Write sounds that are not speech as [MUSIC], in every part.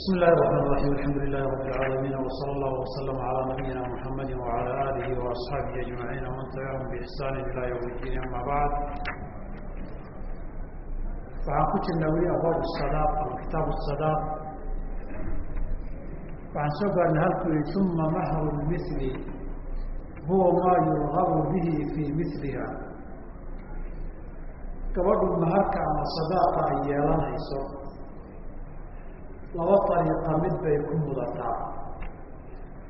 بسم الله الرحمن الرحيم الحمد لله رب العالمين وصلى الله وسلم على نبينا محمد وعلى آله وأصحابه أجمعين ومن تبعهم بإحسان إلى يوم الدين أما بعد waxaan ku jirnaa weli abwaab الصadaaq ama kitaab الصadaaq waxaan soo gaarnay halkuu yihi uma mahru اlmili huwa maa yurgabu bihi fii miliha gabadhu maharka ama sadaaqa ay yeelanayso laba dariiqa mid bay ku mudataa.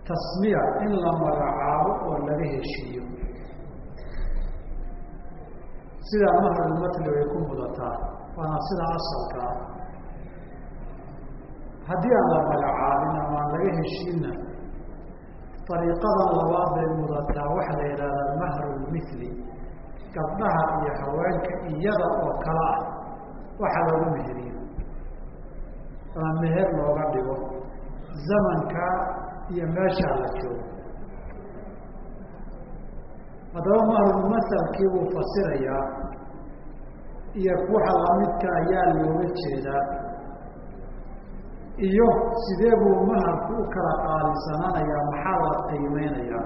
Tasmiya in la magacaabo oo laga heshiiyo. Sidaa mahrulmatli way ku mudataa waana sida asalka ah. Haddii aan la magacaabin ama aan laga heshiinna dariiqadan labaad bay mudataa waxaa la yidhahdaa mahrulmithli gabdhaha iyo haweenka iyada oo kala ah. Waxa lagu meheriyo ama meher looga dhigo. Zamanka iyo meeshaa la joogo. Haddaba mahrulmasalkii wuu fasirayaa iyo waxa lamidka ayaa looga jeedaa iyo sidee buu maharku u kala qaalisananayaa maxaa la qiimeynayaa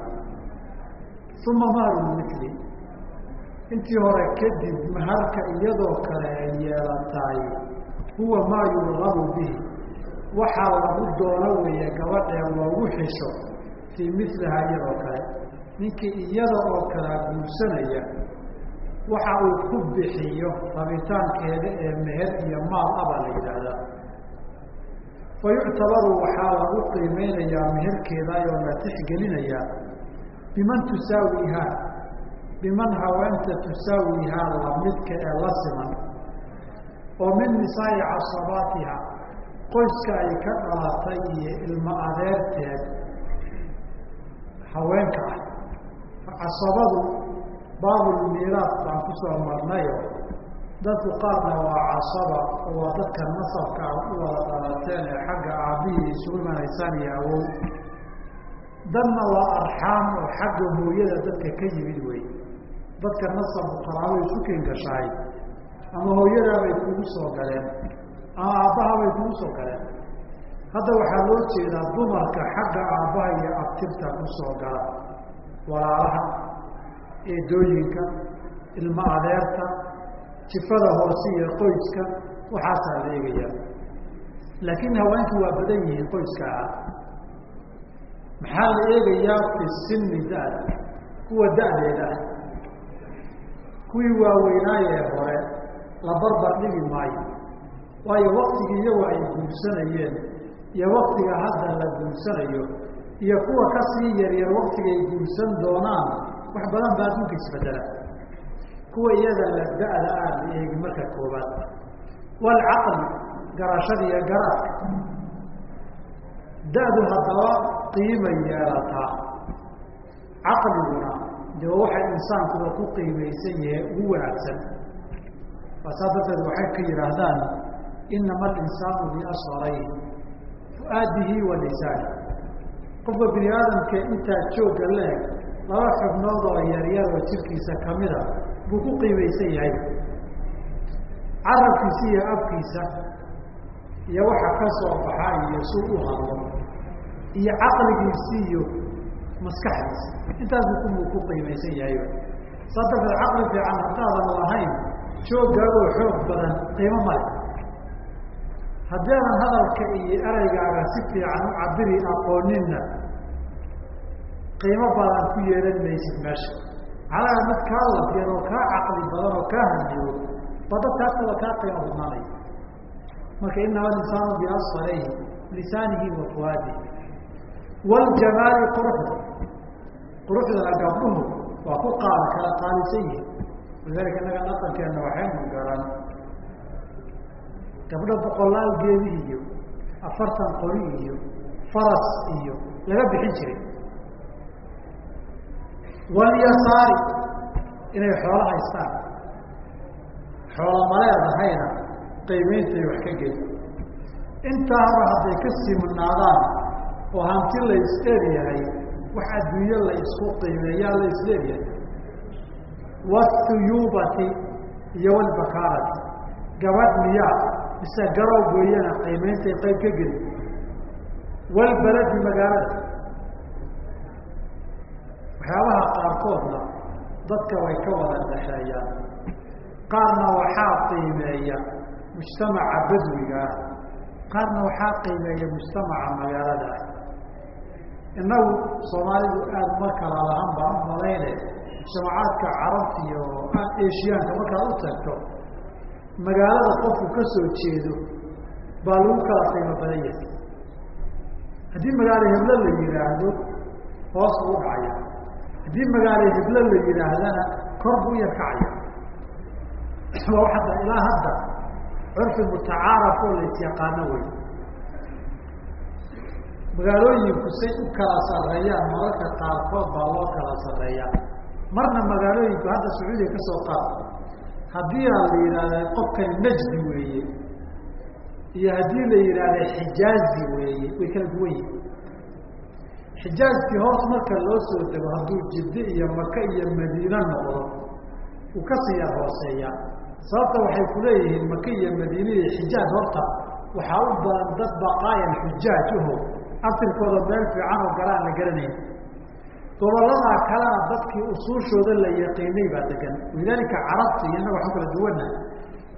uma mahrulmithli intii hore kadib maharka iyadoo kale ay yeelataay huwa maa yurgabu bihi. Waxaa lagu doono weeye gabadhee loogu xisho fii milihaa iyadoo kale. Ninkii iyada oo kalea guursanaya waxa uu ku bixiyo rabitaankeeda ee meher iyo maal abaa la yidhaahdaa. Fa yuctabaru waxaa lagu qiimeynayaa meherkeeda oo la tixgelinayaa. Biman tusaawihaa biman haweenta tusaawihaa lamidka ee la siman oo min nisaa'i casabaatiha qoyska ay ka dhalatay iyo ilmo adeerteed haweenka ah. Casabadu baabulmiiraas baan ku soo marnayo dadku qaarna waa casaba oo waa dadka nasabka ah u wada dhalateen ee xagga aabbihii isugu imanaysaan iyo awow. Danna waa arxaam oo xagga hooyada dadka ka yimid wey dadka nasabku qaraabo isu kengashahay ama hooyadaabay kugu soo galeen ama aabbahabay kugu soo galeen. Hadda waxaa loo jeedaa dumarka xagga aabbaha iyo abtirta ku soo gala. Walaalaha eedooyinka ilmo adeerta jifada hoose iyo qoyska waxaasaa la eegayaa. Laakiin haweenku waa badan yihiin qoyska ah maxaa la eegayaa fi sinni da-da kuwa da-deeda ah. Kuwii waaweynaayee hore la barbar dhigi maayo. Waayo waktigii iyagu ay guursanayeen iyo waktiga hadda la guursanayo iyo kuwa ka sii yaryar waktigay guursan doonaan wax badan baa adduunka isbedela kuwa iyada la da-da aan la eegi marka koobaad waalcaqli garashada iyo garaadka da-du haddaba qiimay yeelataa. Caqliguna de waxay insaankuba ku qiimaysan yahay ugu wanaagsan saa darteed waxay ka yidhaahdaan inama alinsaanu biasharayhi fuaadihi wa lisaani qofka bini aadamka intaa joogga la-eg laba xubnood oo yaryar oo jirkiisa kamida buu ku qiimaysan yahay carabkiisa iyo afkiisa iyo waxa ka soo baxa iyo suu u hadlo iyo caqligiisi iyo maskaxdiisa intaasuu ku ku qiimaysan yahay saa darteed caqli fiican haddaadan lahayn jooggaagoo xoog badan qiimo male. Haddii aadan hadalka iyo eraygaaga si fiican u cabiri aqooninna qiimo badan ku yeelan maysid meesha. Calaa mid kaa lafyar oo kaa caqli badan oo kaa handiyo ba dadkaasaba kaa qiimo badnaanaya marka inama alinsaanu biasfarayhi lisaanihi wa fuaadihi waljamaali quruxda. Quruxdana gabdhuhu waa ku qaal kala qaalisan yihiin walidalika innaga dhaqankeenna waxaynu garan gabdho boqolaal geedi iyo afartan qori iyo faras iyo laga bixin jiray walyasaari inay xoolo haystaan xoolo maleedahayna qiimeyntay wax ka geli intaaba hadday ka simnaadaan oo hanti la is-eeryahay wax adduunyo la isku qiimeeyaa la is-eeryahay wathuyuubati iyo walbakaarati gabadh miyaa mise garow weeyana qiimeyntay qayb ka geli walbaladi magaalada waxyaabaha qaarkoodna dadka way ka wada dhaxeeyaan qaarna waxaa qiimeeya mujtamaca badwiga ah qaarna waxaa qiimeeya mujtamaca magaalada ah innagu soomaalidu aada ma kala lahan baan u malayne mujtamacaadka carabta iyo eshiyaanka markaad u tagto magaalada qofku ka soo jeedo baa lagu kala qiimo badan yahay. Haddii magaalo heblo la yihaahdo hoos buu dhacaya. Haddii magaalo heblo la yidhaahdana kor buu yar kacaya waa hadda ilaa hadda curfi mutacaaraf oo lais yaqaano wey magaalooyinku say u kala sarreeyaan mararka qaarkood baa loo kala sarreeyaa marna magaalooyinku hadda sacuudiya ka soo qaad. Haddii aa la yidhahda qofkani najdi weeye iyo haddii la yidhaahda xijaazi weeye way kala duwan yihiin xijaazkii hoos marka loo soo dego hadduu jidde iyo maka iyo madiine noqdo uu ka sii yar hooseeyaa sababta waxay ku leeyihiin maka iyo madiine iyo xijaaj horta waxaa u badan dad baqaayan xujaaj aho aftirkooda meel fiican oo gala aan la garanayn goboladaa kalena dadkii usuushooda la yaqiinay baa degan. Walidaalika carabta iyo innaga waxu kala duwana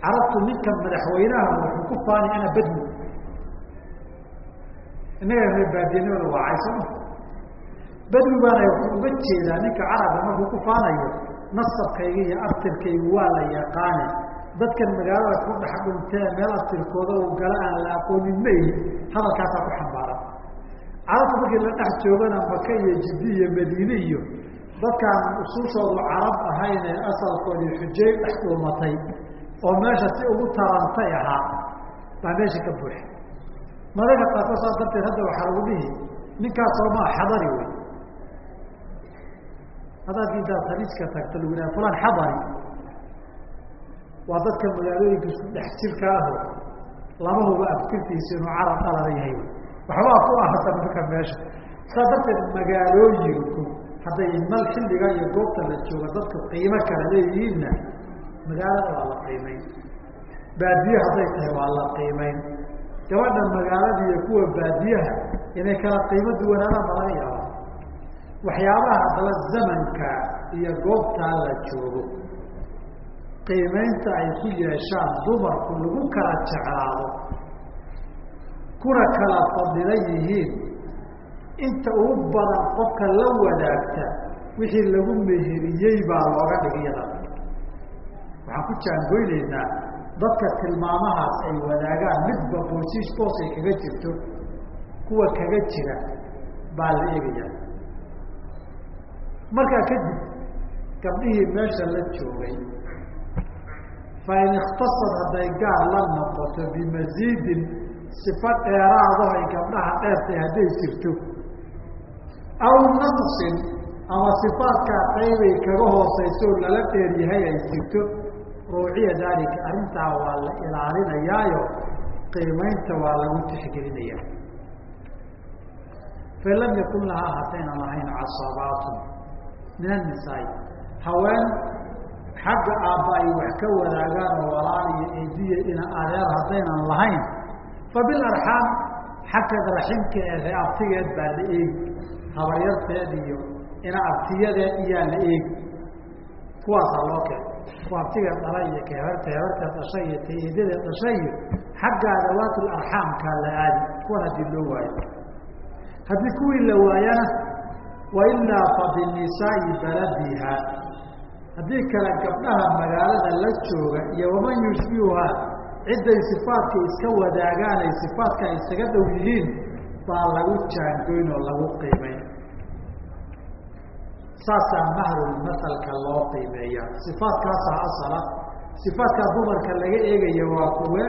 carabtu ninka madaxweynaha wuxuu ku faani ana badwi innaga reer baadiyanimada waa caysoma badwi baana wuxuu uga jeedaa ninka carabka markuu ku faanayo nasabkayga iyo aftirkaygu waa la yaqaane. Dadkan magaalada ku dhex dhuntee meel aftirkooda u gala aan la aqoonin ma hadalkaasaa ku xambaaran carabta markii la dhex joogana maka iyo jiddi iyo madiine iyo dadkaan usuushoodu carab ahayn ee asalkoodii xujey dhex dhuumatay oo meesha si ugu tarantay ahaa baa meesha ka buuxa mararka qaarkood saas darteed hadda waxaa lagu dhihi ninkaas soomaa xadari wey haddaad intaad khaliijka tagto lagu yidhaha fulan xadari. Waa dadka magaalooyinka isku dhex jirka aho lama huba aftirtiisa inuu carab dhalada yahay waxbaa ku ahata marka meesha. Saas darteed magaalooyinku hadday mal xilliga iyo goobta la jooga dadku qiimo kala leeyihiinna magaalada waa la qiimeyn. Baadiye hadday tahay waa la qiimeyn. Gabadha magaalada iyo kuwa baadiyaha inay kala qiimo duwanaadaan ba laga yaaba waxyaabaha haddaba zamanka iyo goobtaa la joogo qiimeynta ay ku yeeshaan dumarku lagu kala jeclaado kuna kala fadilan yihiin. Inta ugu badan qofka la wadaagta wixii lagu meheriyey baa looga dhigiyada waxaan ku jaangoyneynaa dadka tilmaamahaas ay wadaagaan midba boosiis boos ay kaga jirto kuwa kaga jira baa la eegaya. Markaa kadib gabdhihii meesha la joogay fa in ikhtasad hadday gaar la noqoto bimasiidin sifa dheeraado ay gabdhaha dheertay hadday jirto. Aw naqsin ama sifaadkaa qaybay kaga hooseyso lala dheer yahay ay jirto. Ruuciya daalika arrintaa waa la ilaalinayaayo. Qiimaynta waa lagu tixgelinaya fain lam yakun lahaa haddaynan lahayn casabaatun min annisaai haween xagga aabba ay wax ka wadaagaan oo walaal iyo eediya ina adeer haddaynan lahayn fa bilarxaam xagga raximka ee abtigeed baa la eegi habaryarteed iyo ina abtiyadeed iyaa la eegi kuwaasaa loo keen. Kuwa abtigeed dhala iyo keebarta hebarteed dhashay iyo taeedadeed dhashay iyo xagga adawaatul arxaamkaa la aadi. Kuwan haddii loo waayo. Haddii kuwii la waayana wailaa fa binisaai baladiha haddii kale gabdhaha magaalada la jooga iyo waman yushbihuhaa cidday sifaadka iska wadaagaan ay sifaadka isaga dhow yihiin baa lagu jaangoyn oo lagu qiimeyn saasaa mahrulmasalka loo qiimeeya sifaadkaasaa asala. Sifaadkaa dumarka laga eegaya waa kuwe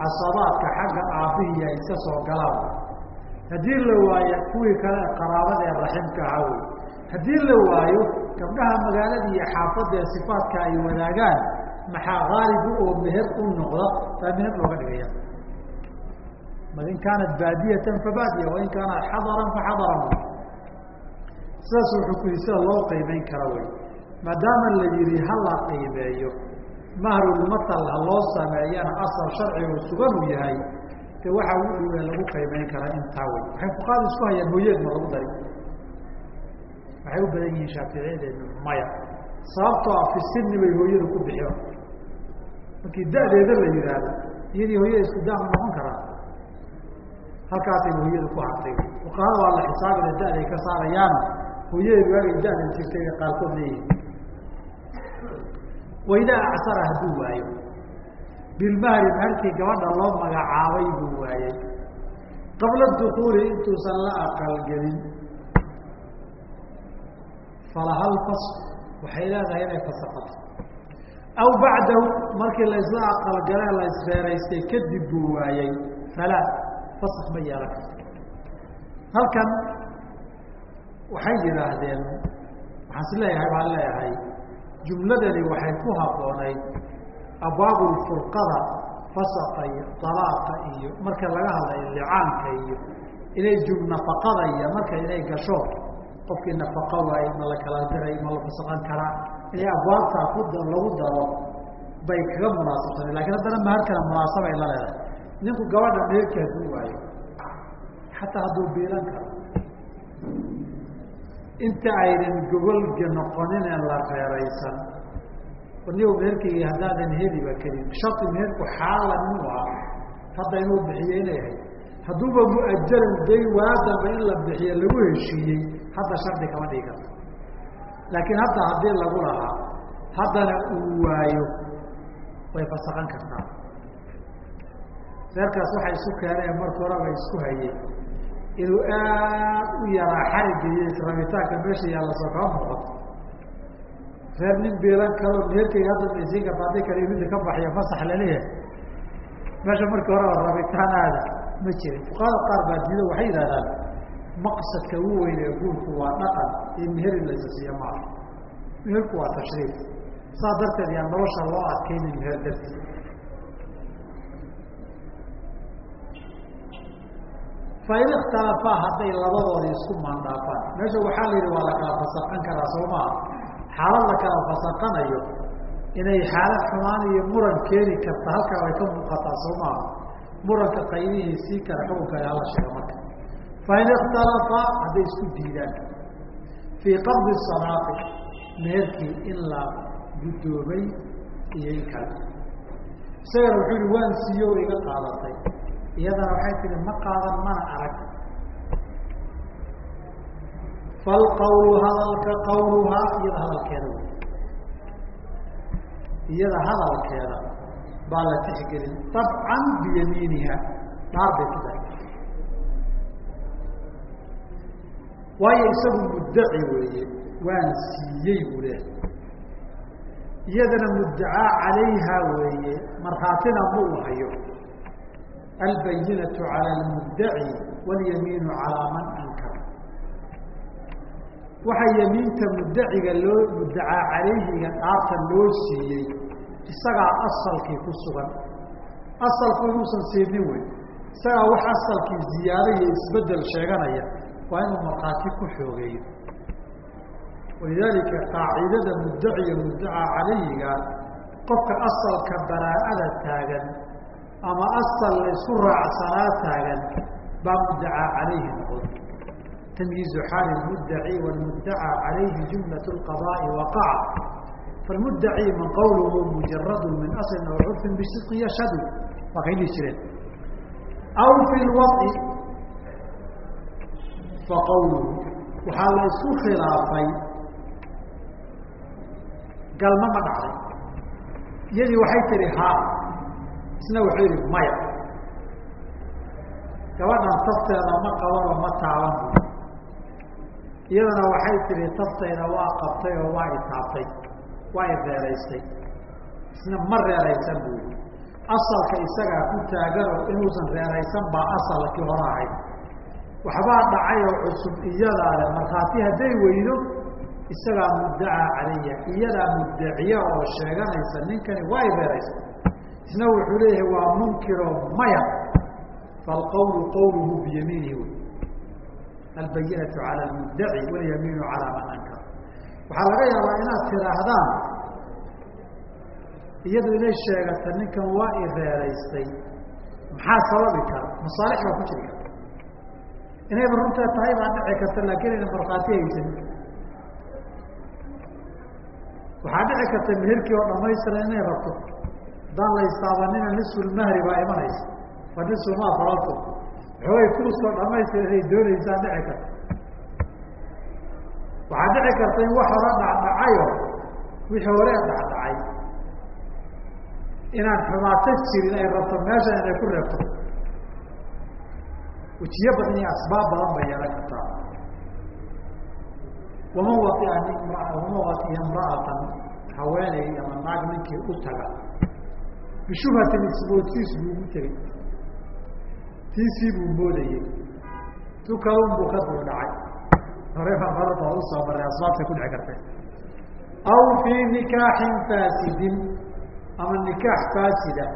casabaadka xagga aabbihiiya iska soo galaan. Haddii la waayo kuwii kale qaraabada ee raximka ahaa wey. Haddii la waayo gabdhaha magaalada iyo xaafadda ee sifaadka ay wadaagaan maxaa qaalibu oo meher u noqda baa meher looga dhigaya. In kaanat baadiyatan fabaadiya wain kaanat xadaran faxadaran sidaas wuxuu ku sida loo qiimeyn kara wey. Maadaama la yihi hala qiimeeyo mahrulmasal ha loo sameeyana asal sharcigu sugan uu yahay de waxaa ugu dhowee lagu qiimeyn karaa intaa wey. Waxay fuqaadu isku hayaan hooyeed ma lagu dari waxay u badan yihiin shaaficiyadeenu maya. Sababtoo ah fisini bay hooyadu ku bixiyo markii da-deeda la yihaahdo iyadii hooyada isku daama noqon karaa halkaasay hooyada ku hartay fuqahada waa la xisaabina da-day ka saarayaan. Hooyadeed waagay da-dan jirtay ay qaarkood leeyihiin waidaa acsara hadduu waayo. Bilmahri maharkii gabadha loo magacaabay buu waayey qabla dukuuli intuusan la aqalgelin falahal fas waxay leedahay inay fasaqato aw bacdahu markii la isla aqalgale la isreeraystay kadib buu waayey falaa fasak ma yeelan karto halkan waxay yidhaahdeen waxaan is leeyahay baan leeyahay jumladani waxay ku habboonayd abwaabulfurqada fasaqa iyo dalaaqa iyo marka laga hadlayo licaanka iyo inay nafaqada iyo marka inay gasho qofkii nafaqo waaye ma la kala diray ma la fasaqan karaa inay abwaabtaa ku lagu daro bay kaga munaasabsanay laakiin haddana maharkana munaasabay la leedahay. Ninku gabadha meerki hadduu waayo xataa hadduu biilan karo. Inta aynan gogolga noqonin ee la reeraysan nigo meherkeyga haddaadan heliba kelin shari meherku xaala inuu ah. Hadda inuu bixiyo inay ahayd. Hadduuba muajalan day waadanba in la bixiyo lagu heshiiyey hadda shardi kama dhigi karto laakiin hadda haddii lagu lahaa haddana uu waayo way fasaqan kartaa. Reerkaas waxay isu keeneen marka horeba isku hayeen. Inuu aad u yaraa xarigga iyo rabitaanka meesha yaalla soo kama muuqato. Reer nin biilan kaloo meherkeyga hadda maysiin karta haddii kale midda ka baxya fasax la leeyahay meesha markii horeba rabitaan aada ma jirin. Fuqahada qaar baa diido waxay yidhahdaan maqsadka ugu weyn ee guurku waa dhaqan iyo meher in laysa siiyo maaha meherku waa tashriif. Saas darteed yaa nolosha loo adkaynin meher darti fain ikhtalafaa hadday labadoodii isku maandhaafaan meesha waxaa la yidhi waa la kala fasaqan karaa soo xaalad la kala fasaqanayo inay xaalad xumaan iyo muran keeni karta halkaa way ka muuqataa soo maaha muranka qaybihiisii kale xukunka hala sheega marka fain ikhtalafaa hadday isku diidaan fii qabdi sadaaqi meherkii in la guddoomay iyo in kale isagana wuxuu yihi waan siiyo o iga qaadatay iyadana waxay tihi ma qaadan mana arag falqawlu hadalka qawluhaa iyada hadalkeeda baa la tixgelin waayo isagu muddaci weeye waan siiyey buu leehay iyadana muddacaa calayha weeye markhaatina ma uu hayo. Albayinatu cala almuddaci walyamiinu calaa man ankar waxaa yamiinta muddaciga loo muddacaa calayhiga dhaarta loo siiyey isagaa asalkii ku sugan. Asalku inuusan siinin wey isagaa wax asalkii ziyaado iyo isbeddel sheeganaya waa inuu markhaati ku xoogeeyo. Walidaalika qaacidada muddaciya muddacaa calayhiga qofka asalka baraa'ada taagan ama asal la isku raacsanaa taagan baa muddacaa calayhi noqon. Tamyiizu xaali muddaci wlmuddacaa calayhi jumlat qadaa'i waqaca. Falmuddaci man qawluhu mujaradu min aslin aw curfin bisidqi yashhadu. Waa kay dhihi jireen aw fi lwaطi faqawluhu waxaa la isku khilaafay. Galma ma dhacday. Iyadii waxay tihi haa isna wuxuu yihi maya. Gabadhan tafteeda ma qabanoo ma taaban iyadana waxay tihi taftayda waa qabtay oo waa itaabtay waa i isna ma reeraysan buu yihi asalka isagaa ku taaganoo inuusan reeraysan baa asalkii hore ahayd waxbaa dhacay oo cusub iyadaale markhaati hadday weydo isagaa muddacaa calaya iyadaa muddaciya oo sheeganaysa ninkani waa i reeraysa isna wuxuu leeyahay waa munkiroo maya. Falqawlu qawluhu biyamiinihi. Wy albayinatu cala almuddaci walyamiinu calaa man ankar waxaa laga yaabaa inaad tidhaahdaan iyadu inay sheegata ninkan waa i reeraystay. Maxaa sababi kara? Masaalix baa ku jiri karta inayba runtaa tahay baa dhici karta laakiin ayna markhaati haysan waxaa dhici karta meherkii oo dhamaystiran inay rabto. Haddaan la istaabanina nisfulmahri baa imanaysa waa nisfumaa faralto waxoogay kuuskoo dhamaystiran inay doonaysaa dhici karta. Waxaa dhici karta in wax hore dhacdhacayo wixii hore dhacdhacay. Inaan xumaato jirin ay rabto meeshan inay ku reebto wejiyo badan iyo asbaab badan bay yeelan kartaa waman waia waman waiya imra'atan haweeney ama naag ninkii u taga bishubhatin ismoodsiis buu ugu tegey tiisii buu moodayey tu kalun buu ka dul dhacay hore baa marada u soo maray asbaabtay ku dhici kartay aw fii nikaaxin faasidin ama nikaax faasida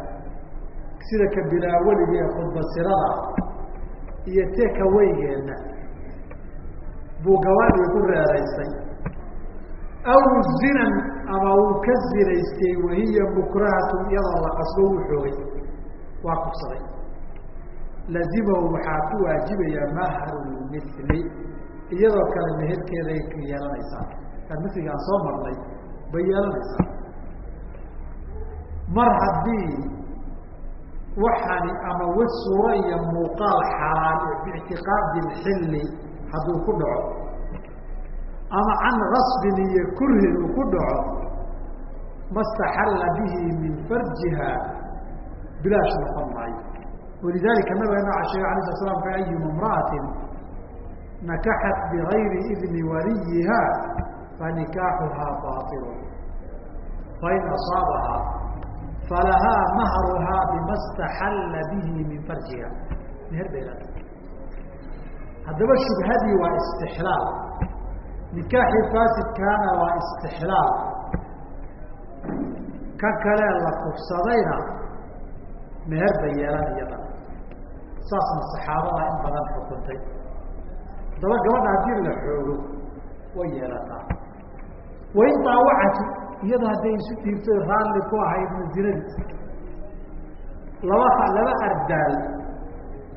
sida ka bilaaweliga ee khudbasirada iyo tekaweygeena buu gabadhii ku reeraysay aw zinan ama uu ka zinaystay wahiya mukrahatun iyadoo la qasbo uu xoogay. Waa kubsaday lazimahu waxaa ku waajibaya mahru mili iyadoo kale meherkeeday yeelanaysaa. Kaan miliga aan soo marnay bay yeelanaysaa. Mar haddii waxani ama w suuro iyo muuqaal xalaal biictiqaadi lxilli hadduu ku dhaco ama can gasbin iyo kurhin uu ku dhaco mastaxalla bihi min farjiha bilaash noqon maayo. Walidalika nabigeena a sheege alay slat slam ayuma imra'atin nakaxat bigayri idni waliyiha fanikaaxuhaa baطilu fain asaabahaa falahaa mahruhaa bima staxalla bihi min farjiha meher bay leedahay haddaba shubhadii waa istixlaal nikaaxii faasidkaana waa istixlaal kan kalee la kufsadayna meher bay yeelan iyadan saasna saxaabada in badan xukuntay haddaba gabadha haddii la xoogo way yeelataa wain daawacati iyadoo hadday isu dhiibtay raalli ku ahaydna zinadiisa laba laba ardaal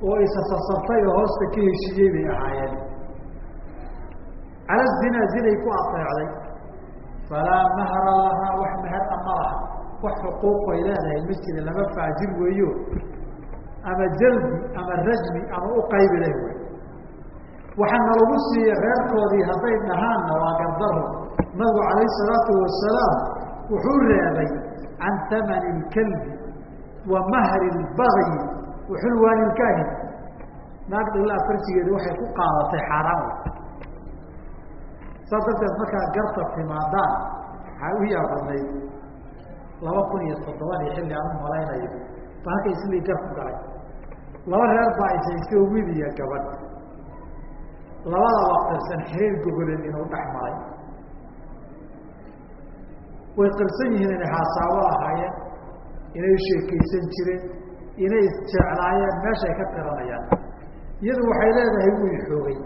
oo isasasabtay oo hoosta ka heshiiyey bay ahaayeen. Cala zina zinay ku ateecday. Falaa mahra lahaa wax meher ama laha wax xuquuqay leedahay ma jira lama faajir weeyo. Ama jalbi ama rajmi ama uqaybi leh wey waxaana lagu siiya reerkoodii hadday dhahaanna waa gardaro nabigu calayh salaatu wasalaam wuxuu reebay can tamani lkalbi wa mahri lbagyi wa xulwaani lkaahin naag dhilaa farjigeeda waxay ku qaadatay xaaraan. Saas darteed markaa garta timaadaan waxaa u yaabadnayd laba kun iyo toddobadii xilli aan u malaynayo ba halkay sidii gar ku galay. Laba reer baa ishaystay wiil iyo gabadh. Labada waqtirsan xiriir gogoleed inuu dhex maray way qirsan yihiin inay haasaabo ahaayeen inay sheekaysan jireen inay isjeclaayeen meeshay ka qiranayaan. Iyadu waxay leedahay wuu i xoogay.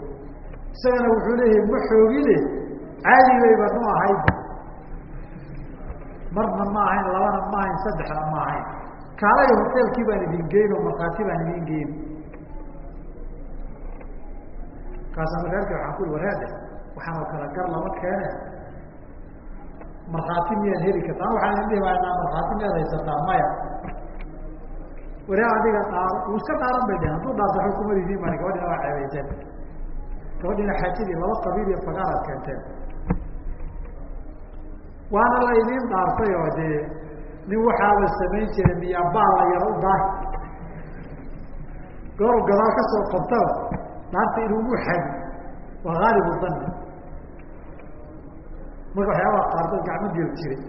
Isagana wuxuu leeyahay ma xoogine caadi bayba nu ahayd marna ma ahayn labana ma ahayn saddexna ma ahayn. Kaalay hoteelkii baan idin geyn oo markhaati baan idin geyn. Kaasa markaarki waxaan ku i waxaan oo kala gar lama keene markhaati miyaad heli karta ana waxaan idin dhihi baanaa markhaati miyaad haysataa maya. Waree adiga dhaar uu iska dhaaran bay dhehen hadduu dhaarto xukumadiisii mani gabadhina waa ceebayseen gabadhina xaajadii laba qabiil iyo fagaaraad keenteen. Waana la idiin dhaartay oo dee nin waxaaba samayn jiray miyaa baal la yaro u daahi gooru gadaal ka soo qabtaba dhaarta inuugu xadi waa haalibu dani marka waxyaabaha qaarkood gacmo geli jiray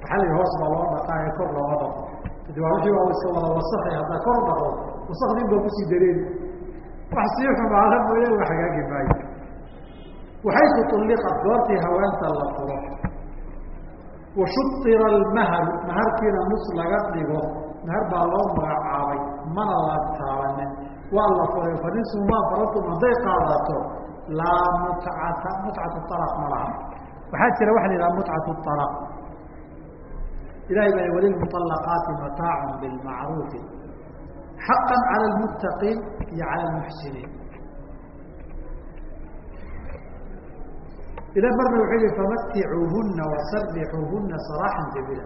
waxaa la yihi hoos baa loo dhaqaa ee kor looma dhaqo. Adi waa wixii waa iska wada wasakay haddaa kor dhaqo wasakdin baa ku sii dareeri wax sii xumaala mooye wa hagaagi maayo waxaysu ulliqat goortii haweenta la furo wa shuira almahru maharkiina nus laga dhigo. Mahar baa loo magacaabay mana la taabanin waa la furay fa nisfumaa faradtum hadday qaadato laa mutcata mutcatu alaq ma laha. Waxaa jira waxa la yidhaha mutcatu alaq ilahay baa walilmuطalaqaati mataacun bilmacruufi. Xaqa cala lmuttaqiin iyo cala lmuxsiniin ila marna wuxuu yihi famaticuuhuna wasarixuuhuna saraaxan jamila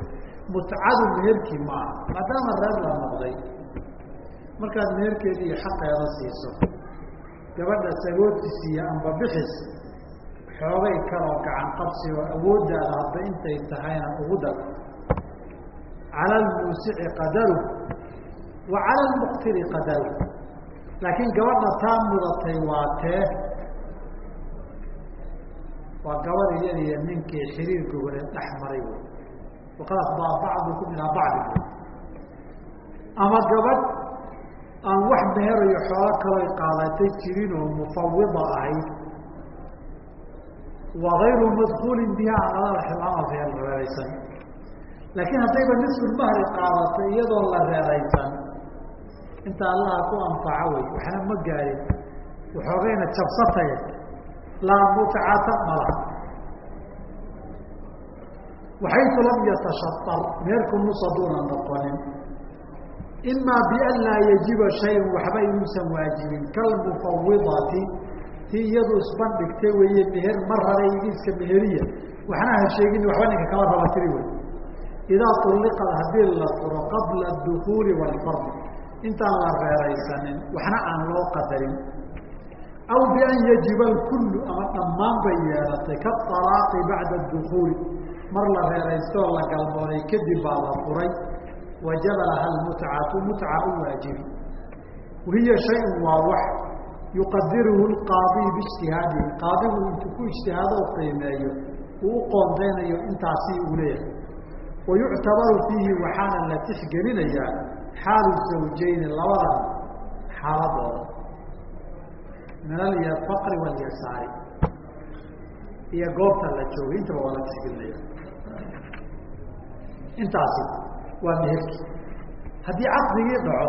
mutcadu meherkii maaha maadaama reer la noqday markaad meherkeedi iyo xaqeeda siiso gabadha sagoodis iyo amba bixis xoogay kaloo gacan qabsi oo awooddaada hadda intay tahayna ugu dar cala lmuusici qadaru wa cala lmuqtiri qadaru. Laakiin gabadha taa mudatay waa tee. Waa gabadh iyada iyo ninkii xiriir gogoleed dhex maray waqad afdaa bacdukum ilaa bacdi ama gabadh aan wax meherayo xoolo kaloy qaadatay jirin oo mufawida ahayd wa gayru madkuulin biha alama reeraysan laakiin haddayba nisfulmahri qaadatay iyadoo la reeraysan inta allaha ku anfaco wey waxna ma gaarin waxoogayna jabsatay laa mutcata mala waxaytu lam yatashaar meerku nusaduuna noqonin imaa bian laa yajiba shayan waxba inuusan waajibin kalmufawidati ti iyadu isbandhigtay weeye meher ma raray igiiska meheriya waxna sheegin waxba ninka kama raba tiri wey idaa ulliqad haddii la furo qabla dukuuli waalfardi intaan la reeraysanin waxna aan loo qadarin aw bian yajiba alkullu ama dhammaan bay yeelatay kaalaaqi bacda dukuuli mar la reeraystoo la galmooday kadib baa la furay wajaba laha lmutcatu mutca u waajibi wahiya shayun waa wax yuqadiruhu lqaadi biijtihaadihi qaadigu intuu ku ijtihaado qiimeeyo uu u qoondeynayo intaasi uu leeyahay. Wayuctabaru fiihi waxaana la tixgelinayaa xaalu zawjeyni labadan xaaladooda min alfaqri walyasaari iyo goobta la joogay intaba waa la tixgelinaya intaasi waa meherkii. Haddii caqdigii dhaco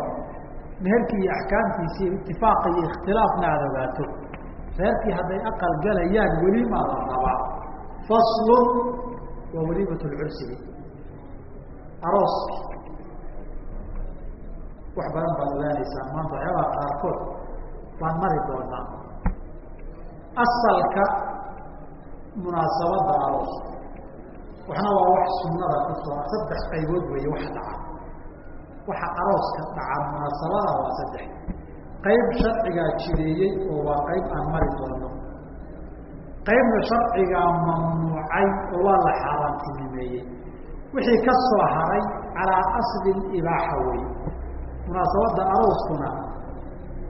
meherkii iyo axkaamtiisi iyo itifaaqa iyo ikhtilaafna aada ogaato reerkii hadday aqal galayaan welimaa la rabaa. Faslun waa waliimat lcursigi arooski. Wax badan baad ogaanaysaa maanta waxyaabaha qaarkood baan mari doonaa. Asalka munaasabadda aroos waxna waa wax sunnada ku soo saddex qaybood weeye wax dhaca. Waxa arooska dhaca munaasabada waa saddex. Qayb sharcigaa jireeyey oo waa qayb aan mari doono qaybna sharcigaa mamnuucay oo waa la xaaraantinimeeyey. Wixii ka soo haray calaa asli ibaaxa wey munaasabadda arooskuna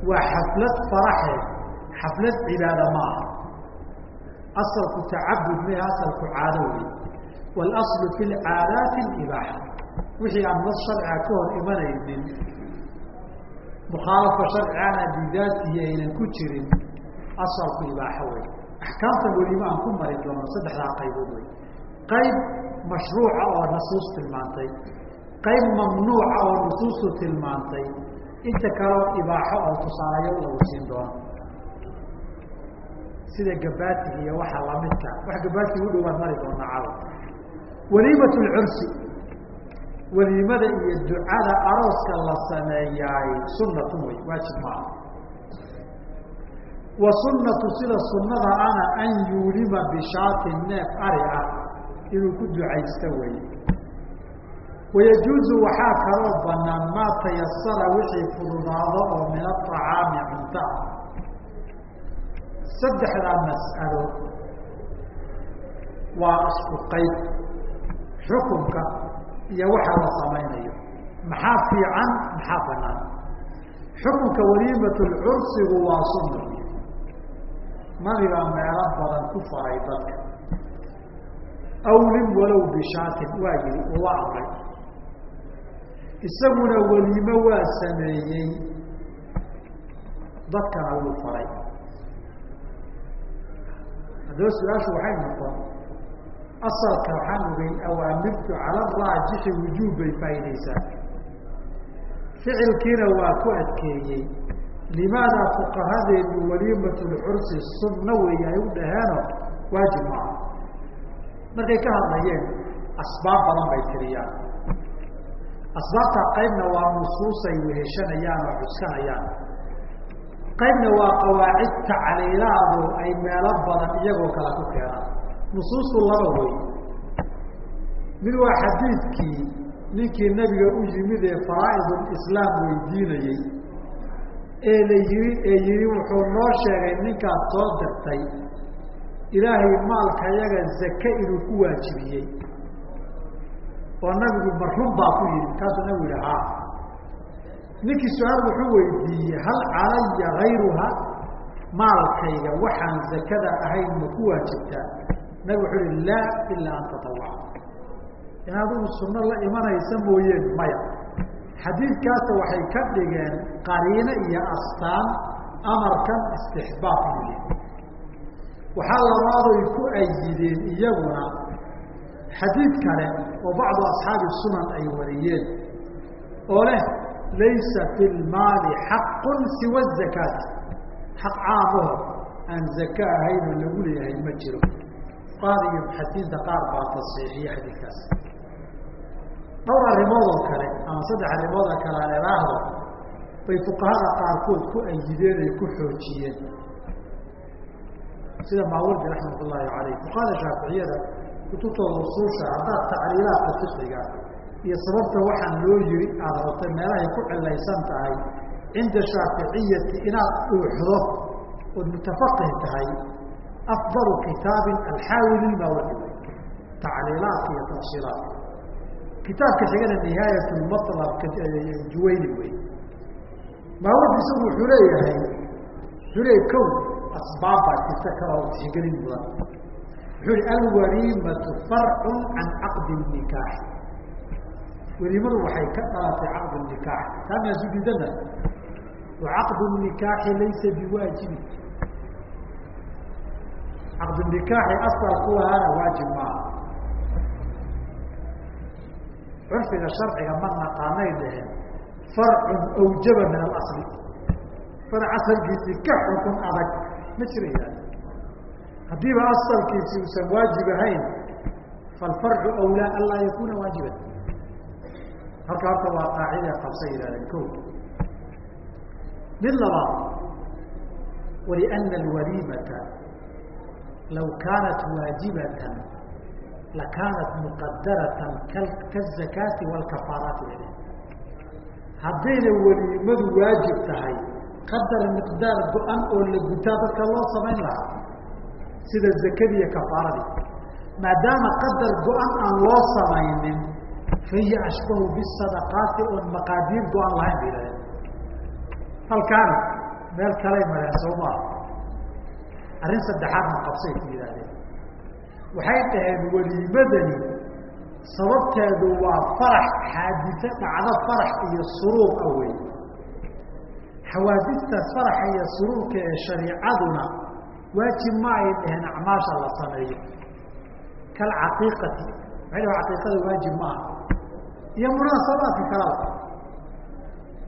waa xaflad faraxeed xaflad cibaada ma aha asalku tacabud me asalku caado wey wاlaslu fi lcaadaati ibaaxa wixii aan nas sharciga ka hor imanaynin mukhaalafa sharcigana bidaatihi aynan ku jirin asalku ibaaxa wey axkaamta weliba aan ku mari doono saddexdaa qaybood wey qayb mashruuca oo nasuus tilmaantay qayb mamnuuca oo nusuustu tilmaantay inta kaleo ibaaxo oo tusaalayo lagu siin doono sida gabaatiga iyo waxa lamidka wax gabaatiga u dhowaan mari doona caawa waliimat lcursi waliimada iyo ducada arooska la sameeyaay sunatun wey waajib maaha wa sunatu sida sunada ana an yuulima bishaatin neef ari ah inuu ku ducaysto weye wayajuuzu waxaa kaloo banaan maa tayasara wixii fududaado oo min aطacaami cunto. Ah saddexdaa mas'alo waa isku qayb xukunka iyo waxa la samaynayo. Maxaa fiican maxaa banaan. Xukunka waliimat lcursigu waa sunna. Nabigaa meelo badan ku faray dadka. Awlim walow bishaatin waa yihi uwa amray. Isaguna weliimo waa sameeyey. Dadkana wuu faray. Haddaba su'aashu waxay noqon asalka waxaan ogeyn awaamirtu cala raajixi wujuub bay faa'iidaysaa. Ficilkiina waa ku adkeeyey. Limaada fuqahadeenu waliimat lcursi sunno weeye ay u dhaheeno waajib maaha markay ka hadlayeen asbaab badan bay tiriyaan. Asbaabta qaybna waa nusuusay weheshanayaan oo cuskanayaan. Qaybna waa qawaacid tacliilaadu ay meelo badan iyagoo kale ku keenaan nusuustu laba wey mid waa xadiidkii ninkii nabiga u yimid ee faraa'idulislaam weydiinayey ee la yii ee yihi wuxuu noo sheegay ninkaad soo dirtay ilaahay maalka yaga zake inuu ku waajibiyey. Oo nabigu marrun baa ku yihi kaasuu nabigu yihi haa. Ninkii su'aal wuxuu weydiiyey hal calaya gayruha maalkayga waxaan zakada ahayn ma ku waajibtaa nabig wuxuu yihi laa ilaa an tatawac in adigu sunno la imanaysa mooyeen maya. Xadiidkaasa waxay ka dhigeen qariino iyo astaan amarkan istixbaab inuu waxaa labaadoy ku ayideen iyaguna xadiid kale oo bacdu asxaabi sunan ay wariyeen oo leh laysa fi lmaali xaqun siwa zakaati. Xaq caamaho aan zaka ahayn oo lagu leeyahay ma jiro qaar iyo muxadiinta qaar baa tasiixiye xadiidkaas. Dhowr arrimood oo kale ama saddex arrimood oo kale aan iraahdo bay fuqahada qaarkood ku ayideen ay ku xoojiyeen. Sida maawardi raxmat ullaahi caleyh fuqahada shaaficiyada kutubtooda usuusha haddaad tacliilaadka fiqiga iyo sababta waxaan loo yiri aada rabtay meelahay ku cilaysan tahay cinda shaaficiyati inaad dhuuxdo ood mutafaqih tahay afdalu kitaabin alxaawi lilmaawardi wey tacliilaadka iyo tafsiilaadka kitaabka xigana nihaayat lmalabka juwayni wey maawardi isagu wuxuu leeyahay wuxuu leeyahy kow asbaab baa jirta kale oo tixgelin mudan wuxuu yihi alwaliimatu farcun can caqdi nikaax weliimadu waxay ka dhalatay caqdu nikaax taa maasu diidana wa caqdu nikaaxi laysa biwaajibi caqdu nikaaxi asal ku ahaana waajib maaha curfiga sharciga ma naqaanay dhaheen farcun awjaba min alasli farc asalkiisii ka xukun adag ma jirayaan haddiiba asalkiisi uusan waajib ahayn falfarcu awlaa an laa yakuna waajiban halka horta waa qaacida qabsa yihahdeen ko mid labaad waliana alwaliimata law kaanat waajibatan lakaanat muqadaratan kazakaati wاlkafaaraati haddayna waliimadu waajib tahay qadar miqdaar go-an oo la gutaa dadka loo samayn lahaa sida zakadii iyo kafaaradii maadaama qadar go-an aan loo samaynin fahiya ashbahu bisadaqaati oon maqaadiir go-an lahayn bay yihahdeen halkaana meel kalay mareen soo maa arrin saddexaadna qabsay ku yidhahdeen waxay dhaheen weliimadani sababteedu waa farax xaadise dhacdo farax iyo suruur ah wey xawaadistaas faraxa iyo suruurka ee shariicaduna waajib ma ay dhaheen acmaasha la sameeyo. Kalcaqiiqati waxay dhaha caqiiqada waajib ma aha. Iyo munaasabaadka kalada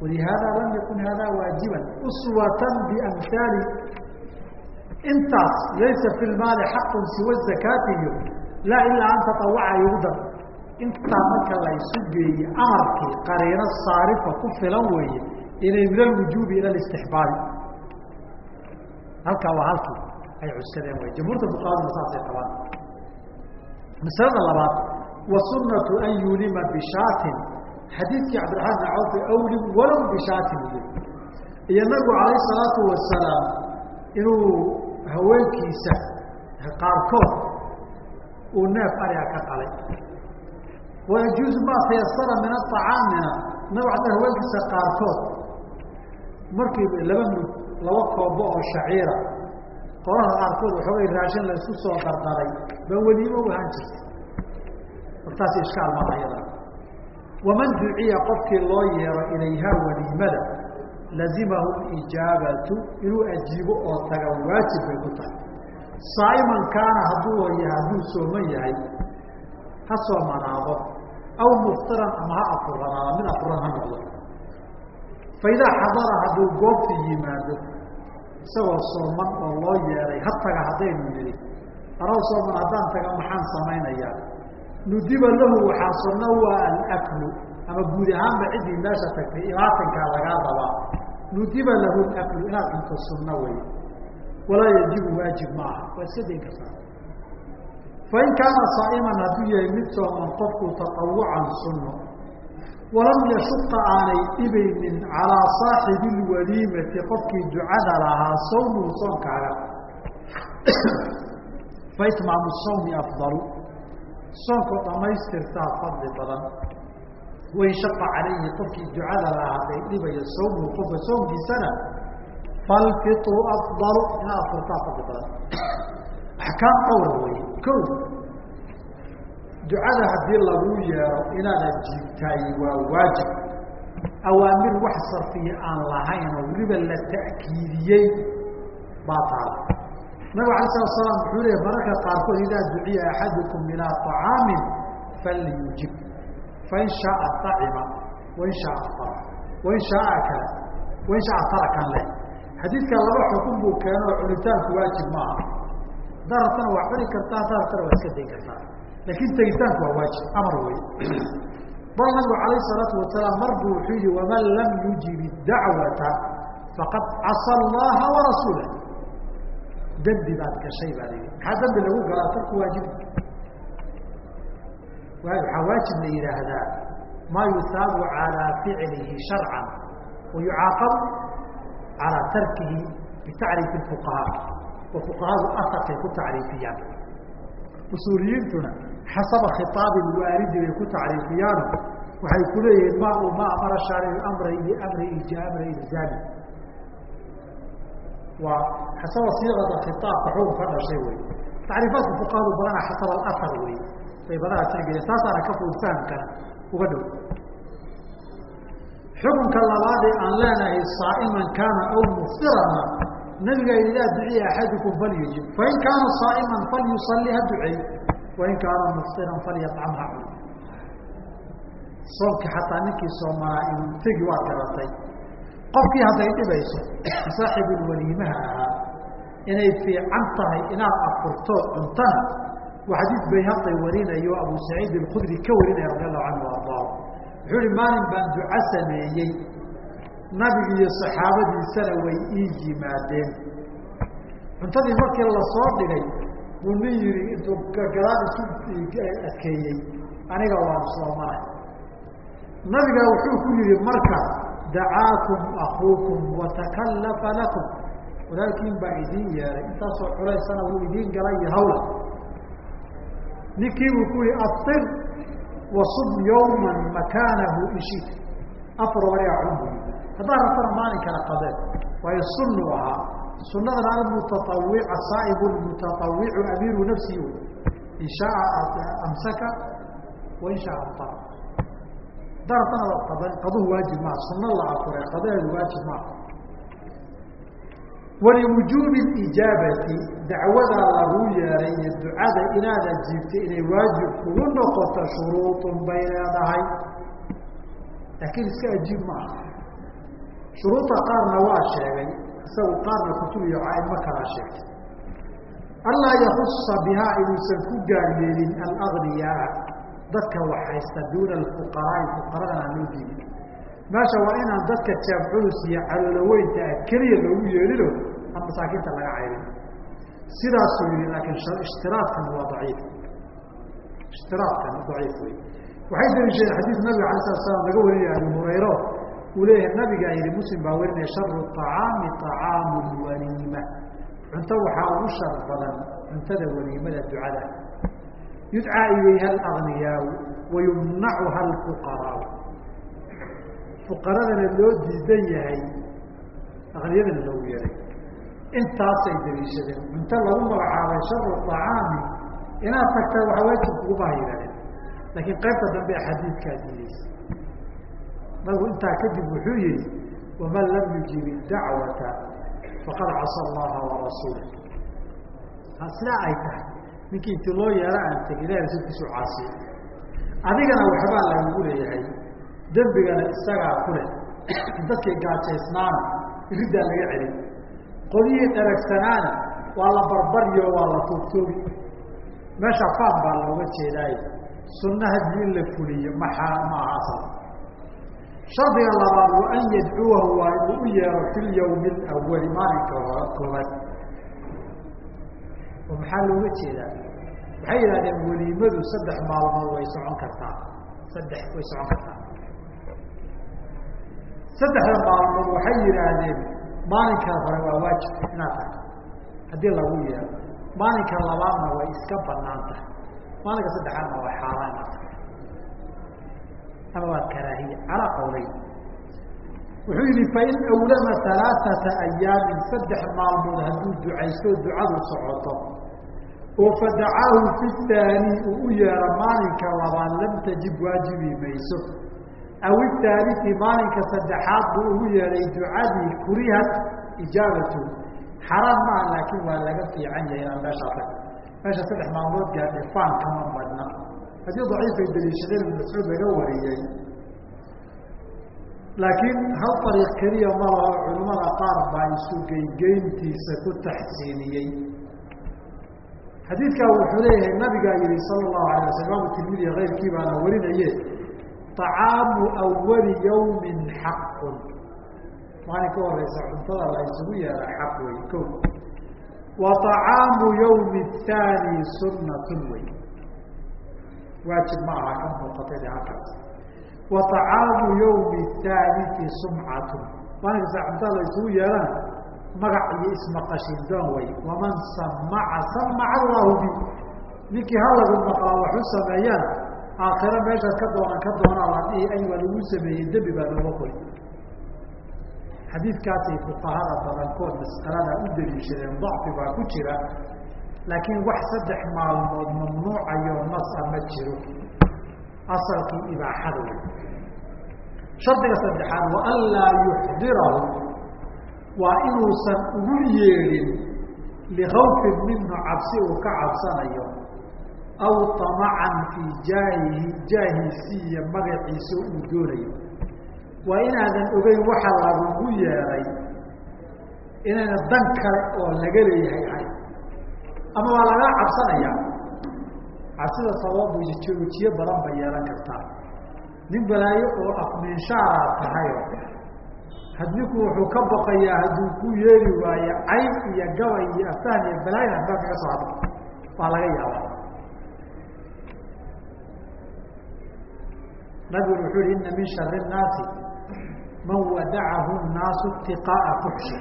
walihaada lam yakun hada waajiban uswatan biamhaali intaas laysa fi lmaali xaqun siwa zakaati iyo laa ilaa an tatawaca igu dar. Intaa marka la geeye amarkii qariino saarifa ku filan weeye inay min alwujuubi ila istixbaabi halkaa waa halkii ay cuskadeen way jamhuurta fuqahaduna saasay qabaan. Masalada labaad wa sunatu an yulima bishaatin xadiidkii cabdiraxmaan bin cawfi awlim walow bishaatin iyo nabigu calayh salaatu wasalaam inuu haweenkiisa qaarkood uu neef ariga ka qalay. Wayajuuzu maa tayasara min aطacaamina nabig ada haweenkiisa qaarkood. Markii laba mud laba koobo oo shaciira qolaha qaarkood waxoogay raashin la isku soo dardaray baa weliimo u ahaan jirtay. Martaas ishkaal maa ayada waman duciya qofkii loo yeero ilayhaa waliimada lazimahu ijaabatu inuu ajiibo oo taga waajib bay ku tahay. Saaiman kaana hadduu y hadduu sooman yahay ha soomanaado aw muftiran ama ha afuranaado mid afuran ha noqdo. Faidaa xadara hadduu goobta yimaado isagoo sooman oo loo yeeray ha taga haddaynu nidhi anoo sooman haddaan taga maxaan samaynayaa? Nudiba lahu waxaa sunna waa alaklu. Ama guud ahaanba ciddii meesha tagtay imaatankaa lagaa rabaa nudiba lahu aklu inaad cunto sunno wey walaa yajibu waajib ma aha waa iska dayn kartaa fain kaana saa'iman hadduu yahay mid sooman qofku tatawucan sunno. Walam yashuqa aanay dhibaynin calaa saaxibi lwaliimati qofkii ducada lahaa sawmuhu soonkaaga. Faitmaamu sawmi afdalu. Soonkoo dhamaystirtaa fadli badan wain shaqa calayhi qofkii ducada lahaa hadday dhibayo sawmuhu qofka soomkiisana falfitru afdalu inaad afurtaa fadli badan axkaam dhowra wey ko ducada haddii lagu yeero inaad ajiibtaay waa waajib. Awaamir wax sarfiya aan lahayn oo weliba la ta'kiidiyey baa taala nabig alay slat slam wuxuu leeyay mararka qaarkood idaa duciya axadukum ilaa طacaamin falyujib fain shaaa acima wain afara wain shaaa akala wain shaaa tarakan leh xadiidka laba xukun buu keeno cunitaanku waajib maaha darartana waa cuni kartaa darartana waa iska dayn kartaa laakiin tegitaanku waa waajib amar wey bal nabigu alayh salaatu wasalaam mar buu wuxuu yihi waman lam yujib dacwata faqad casa allaha warasuulah dembi baad gashay baa layihi maxaa dembi lagu galaa tarku waajibi waxaa waajib la yidhaahdaa maa yusaabu calaa ficlihi sharcan wa yucaaqabu calaa tarkihi bitacriifi fuqahaa oo fuqahadu asarkay ku tacriifiyaan. Usuuliyiintuna xasaba khitaabi waaridi bay ku tacriifiyaano waxay ku leeyihiin ma ma amara shaaricu amra amri amra ilzaami. Waa xasaba siiqada khitaabka xukun dhashay wey. Tacriifaadka fuqahadu badana xasaba alasar wey bay badana tixgeliyeen taasaana ka fudud fahamkana uga dhow. Xukunka labaadee aan leenahay saa'iman kaana aw muftirana nabiga idaa duciya axadukum falyujib. Fain kaana saa'iman falyusalli ha duceey wain kaana muftiran falyacam ha cun soomkii xataa ninkii soomanaa inuu tegi waa garatay. Qofkii hadday dhibayso saaxibulwaliimaha ahaa inay fiican tahay inaad afurto cuntana xadiid bayhaqi warinayo abu saciid alkhudri ka warinaya radi allahu canhu ardaa wuxuu ihi maalin baan duco sameeyey. Nabigu iyo saxaabadiisana way ii yimaadeen cuntadii markii la soo dhigay buu nin yihi intuu gadaal isu adkeeyey aniga waan soomanay nabiga wuxuu ku yihi marka dacaakum akuukum watakallafa lakum. Walaalkiin baa idin yeeray intaasoo culaysana wuu idiin galay iyo hawla ninkii buu ku yihi afir wasub yawman makaanahu ishit afar wariga cun bu haddaa rabtana maalin kala qadeen waayo sunnu ahaa. Sunadana almutaawica saaibu mutaawicu amiiru nafsihi. In shaaa amsaka wain shaa afara haddaa rabtana qadan qaduhu waajib maaha. Sunna la afuray qadaheedu waajib maaha waliwujuubi ijaabati dacwadaa lagu yeeray iyo ducada inaad ajiibtay inay waajib kugu noqoto shuruudun bay leedahay laakiin iska ajiib maaha shuruudda qaarna waa sheegay isagu qaarna kutub iyo aimo kalaa sheegtay anlaa yakusa bihaa inuusan ku gaaryeelin alagniyaa dadka wax haysta duuna alfuqaraai fuqaradan aan loo diidin meesha waa inaan dadka jeeb culus iyo ah keliya loogu yeelino aan masaakiinta laga caylin sidaasuu yihi laakiin ishtiraadkan waa daciif. Ishtiraadkan daciif wey waxay daliishadeen xadiis nabiga alay slat slam laga warinaya abi hurayro uu leeyahay nabigaa yihi muslim baa warinaya sharu طacaami طacaamu waliima cunto waxaa ugu shar badan cuntada waliimada ducada. Yudcaa ilayha alagniyaau wayumnacuha alfuqaraau fuqaradana loo diidan yahay akniyadana loogu yeehay intaasay daliishadeen cunto lagu magacaabay sharu طacaami inaad tagta waxaa waajib kugumaha yidhahdeen laakiin qaybta dambe xadiidkaa diideysa nabigu intaa kadib wuxuu yihi waman lam yujib dacwata faqad casa allaha warasuula sidaa ay tahay. Ninkii inti loo yeero aan tegi ilahi rasuulkiisu caasiye adigana waxbaa lagugu leeyahay dembigana isagaa ku dadkii gaajaysnaana iriddaa laga celin qolyihii dharagsanaana waa la barbariyo waa la tuugtoogi meesha faam baa looga jeedaaye sunna haddii la fuliyo maxaa maaha asal. Shardiga labaad wa an yadcuwahu waa inuu u yeero fi lyawmi alawali maalinka koobaad oo maxaa looga jeedaa? Waxay yidhahdeen weliimadu saddex maalmood way socon kartaa. Saddex way socon kartaa saddexda maalmood waxay yidhaahdeen maalinka hore waa waajib inaad tahay. Haddii lagu yeero maalinka labaadna way iska bannaan tahay. Maalinka saddexaadna waa xaaraan inaad tahay. Ama waa karaahiya calaa qawleyn wuxuu yihi fain awlama alaaata ayaamin saddex maalmood hadduu ducaysto ducadu socoto. Oo fadacaahu fi taani uu u yeero maalinka labaad lam tajib waajibi mayso aw itaaliti maalinka saddexaad buu ugu yeehay ducadii kurihat ijaabatu xaraam maaha laakiin waa laga fiican yahay inaan meeshaa tag meesha saddex maalmood gaadhe faan kama badna haddii daciifay daliishadeen ibn mascuud laga wariyey laakiin hal ariiq keliya malaho culimmada qaar baa isu geygeyntiisa ku taxsiiniyey xadiidkaa wuxuu leeyahay nabigaa yihi sala allahu alay waslam imaamu tirmidiya keyrkii baana warinaye acaamu awali yawmin xaqun maalin ka horeysa cuntada la isugu yeela xaq wey ko wa acaamu yawmi thaani sunnatun wey waajib ma aha ka muuqatay de halkaas wa acaamu yawmi thaalifi sumcatun maalinkaasa cuntada la isugu yeelana magac iyo ismaqashindoon wey waman samaca samaca allahu bi ninkii halagu maqlaa waxu sameeyana aakhiro meeshaad ka doonaan ka doonaa la dhihi ay waa lagu sameeyey dembi baa looga qori xadiidkaasay fuqahada badankood mas'alada u daliishadeen dacfi baa ku jira laakiin wax saddex maalmood mamnuucayo nasa ma jiro. Asalkii ibaaxada wey shardiga saddexaad wa an laa yuxdirahu waa inuusan ugu yeedhin likawfin minhu cabsi uu ka cabsanayo aw amacan fii jaahihi jaahiisi iyo magaciisa uu doonayo waa inaadan ogeyn waxa lagugu yeeray inayna dan kale oo laga leeyahay ahay ama waa lagaa cabsanaya. Cabsida sababu wejiyo badan bay yeelan kartaa. Nin balaayo oo afminshaaraad tahayo hadninku wuxuu ka baqayaa hadduu ku yeeri waayo cayb iyo gabay iyo aftaan iyo balaayo hadbaa kaga soo hadla waa laga yaabaa nabiguna wuxuu yihi ina min shari الnaasi man wadacahu الnaasu itiqaa'a fuxshi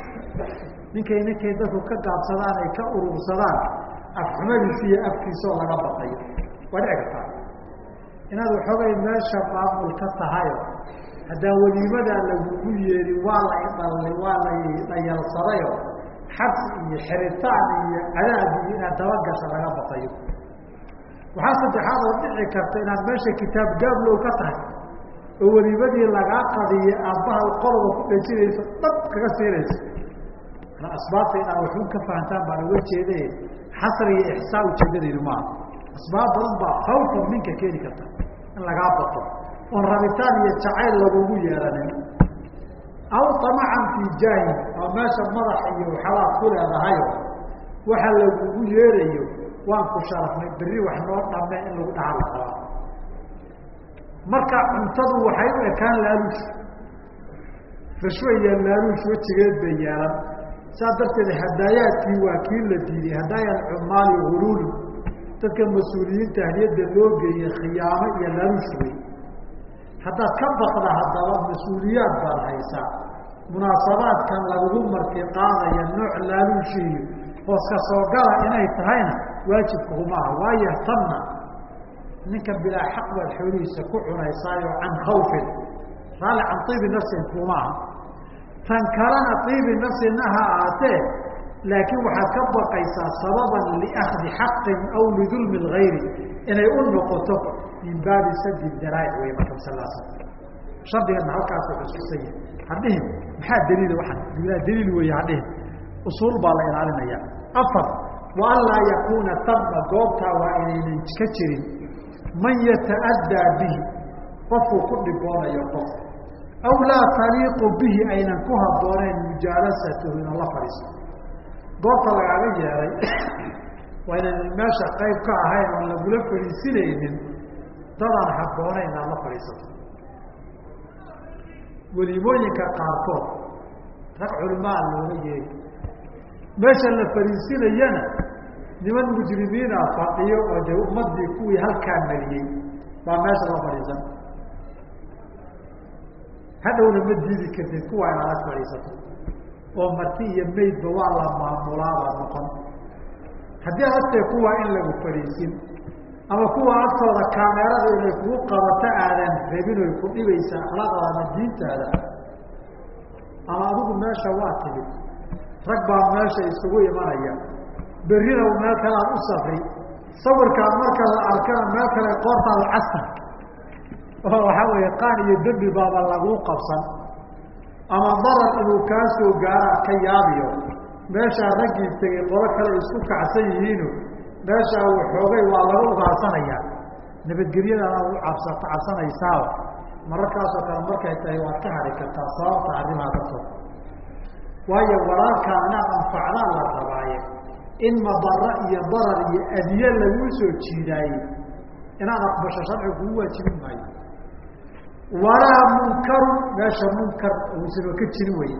ninkay ninkay dadku ka gaabsadaan ay ka urursadaan afxumadiisa iyo afkiisaoo laga baqayo waa dhici kartaa inaad waxoogay meesha maamul ka tahayo haddaa weliimadaa lagugu yeeri waa la idhalli waa la dhayalsadayo xabsi iyo xiritaan iyo cadaab iyo inaad dabagasha laga baqayo waxaa saddexaad oo dhici karta inaad meesha kitaab gaablow ka tahay oo weliimadii lagaa qadiyo aabbaha qoloba ku dhejinayso dhab kaga siinayso asbaabta inaad waxun ka fahantaan baan uga jeeday xasri iyo ixsaan ujeedadaydu maaha. Asbaab badan baa khawfan minka keeni karta in lagaa baqo oon rabitaan iyo jacayl lagugu yeeranin aw tamacan fii jaahi oo meesha madaxa iyo waxalaad ku leedahayo. Waxa lagugu yeerayo waan ku sharafnay berri wax noo dhame in lagu dhaha la qabaa marka cuntadu waxay u ekaan laaluush rashwe iyo laaluush wejigeed bay yeelan saas darteed hadaayaadkii waa kii la diiday hadaayad cumaali huluuli dadka mas'uuliyiinta ahliyadda loo geeyey khiyaamo iyo laaluush wey haddaad ka baqda haddaba mas'uuliyaad baad haysaa. Munaasabaadkan lagugu marti qaadaya nooc laaluushiiyo hoos ka soo gala inay tahayna waajibkuguma aha waayo tanna ninka bilaa xaq baad xoolihiisa ku cunaysaayo can khawfin. Raalli can iibi nafsin kuma aha. Tan kalena iibi nafsina ha ahaatee laakiin waxaad ka baqaysaa sababan liakdi xaqin aw lidulmi lgayri inay u noqoto min baabi sadi daraa'ic wey marka sal shardigana halkaasu xusuusan yahay. Hadhihin maxaa daliila waxaan daliil weeye hadhihin usuul baa la ilaalinaya afar wa an laa yakuuna tama goobtaa waa inaynan ka jirin man yata'addaa bihi qofkuu ku dhiboonayo qof aw laa taliiqu bihi aynan ku habbooneyn mujaalasatuhu la fadhiiso goobta lagaaga yeeray waa inaynan meesha qayb ka ahayn oon lagula fadhiisinaynin dadaan habbooneyn inaad la fadhiisato weliimooyinka qaarkood rag culimaa looga yeeri meesha la fariisinayana niman mujrimiina fadhiyo oo de ummadii kuwii halkaa mariyey baa meesha la fadhiisan. Hadhowna ma diidi kartid kuwa inaad ag fadhiisato. Oo marti iyo maydba waa la maamulaabaa noqon. Haddii aad agtee kuwa in lagu fadhiisin ama kuwa agtooda kaameerada inay kugu qabato aadan rabin oy ku dhibaysa akhlaaqdaada ama diintaada ama adigu meesha waa timid rag baa meesha isugu imanaya berrina meel kalead u safri. Sawirkaad marka la arkana meel kale qoortaada casar oo waxaa weeye qaan iyo dembi baaba laguu qabsan. Ama darar inuu kaa soo gaara ka yaabiyo. Meeshaa raggii tegay qolo kale isku kacsan yihiino meeshaa waxoogay waa laga ugaarsanaya. Nabadgelyadaana u cabsa cabsanaysaa. Mararkaasoo kale markay tahay waad ka hari kartaa sababta arrimaha dartood waayo walaalkaa inaad anfacdaan la rabaaye in madara iyo darar iyo adiye laguu soo jiidaaye inaad aqbasho sharcigu kugu waajibin maayo. Walaa munkaru meesha munkar uusanoo ka jirin wey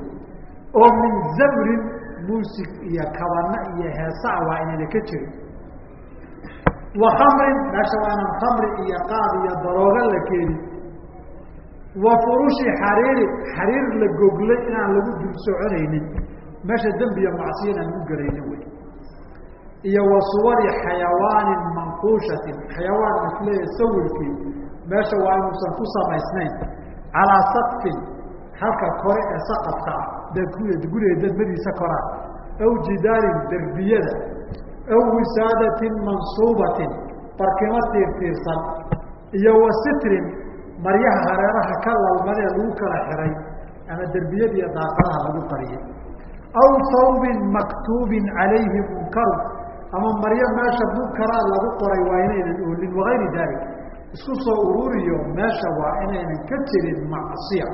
oo min zamrin muusig iyo kabana iyo heesac waa inayna ka jirin wa khamrin meesha waa inaan khamri iyo qaad iyo darooga la keenin wa furushi xariiri xariir la goglay inaan lagu dul soconaynin. Meesha dembi iyo macsiya inaan ku gelaynin wey iyo wa suwari xayawaanin manquushatin xayawaan misleya sawirkii meesha waa inuusan ku samaysnayn calaa sakfin halka kore ee saqafka ah guriga dadmadiisa koraan aw jidaarin derbiyada aw wisaadatin mansuubatin barkimo tiirtiirsan iyo wa sitrin maryaha hareeraha ka lalmadee lagu kala xiray ama derbiyada iyo daaqadaha lagu qariyay aw sawbin maktuubin calayhi munkaru ama maryo meesha munkaraa lagu qoray waa inaynan oolin wagayri dalik isku soo ururiyo meesha waa inaynan ka jirin macsiya.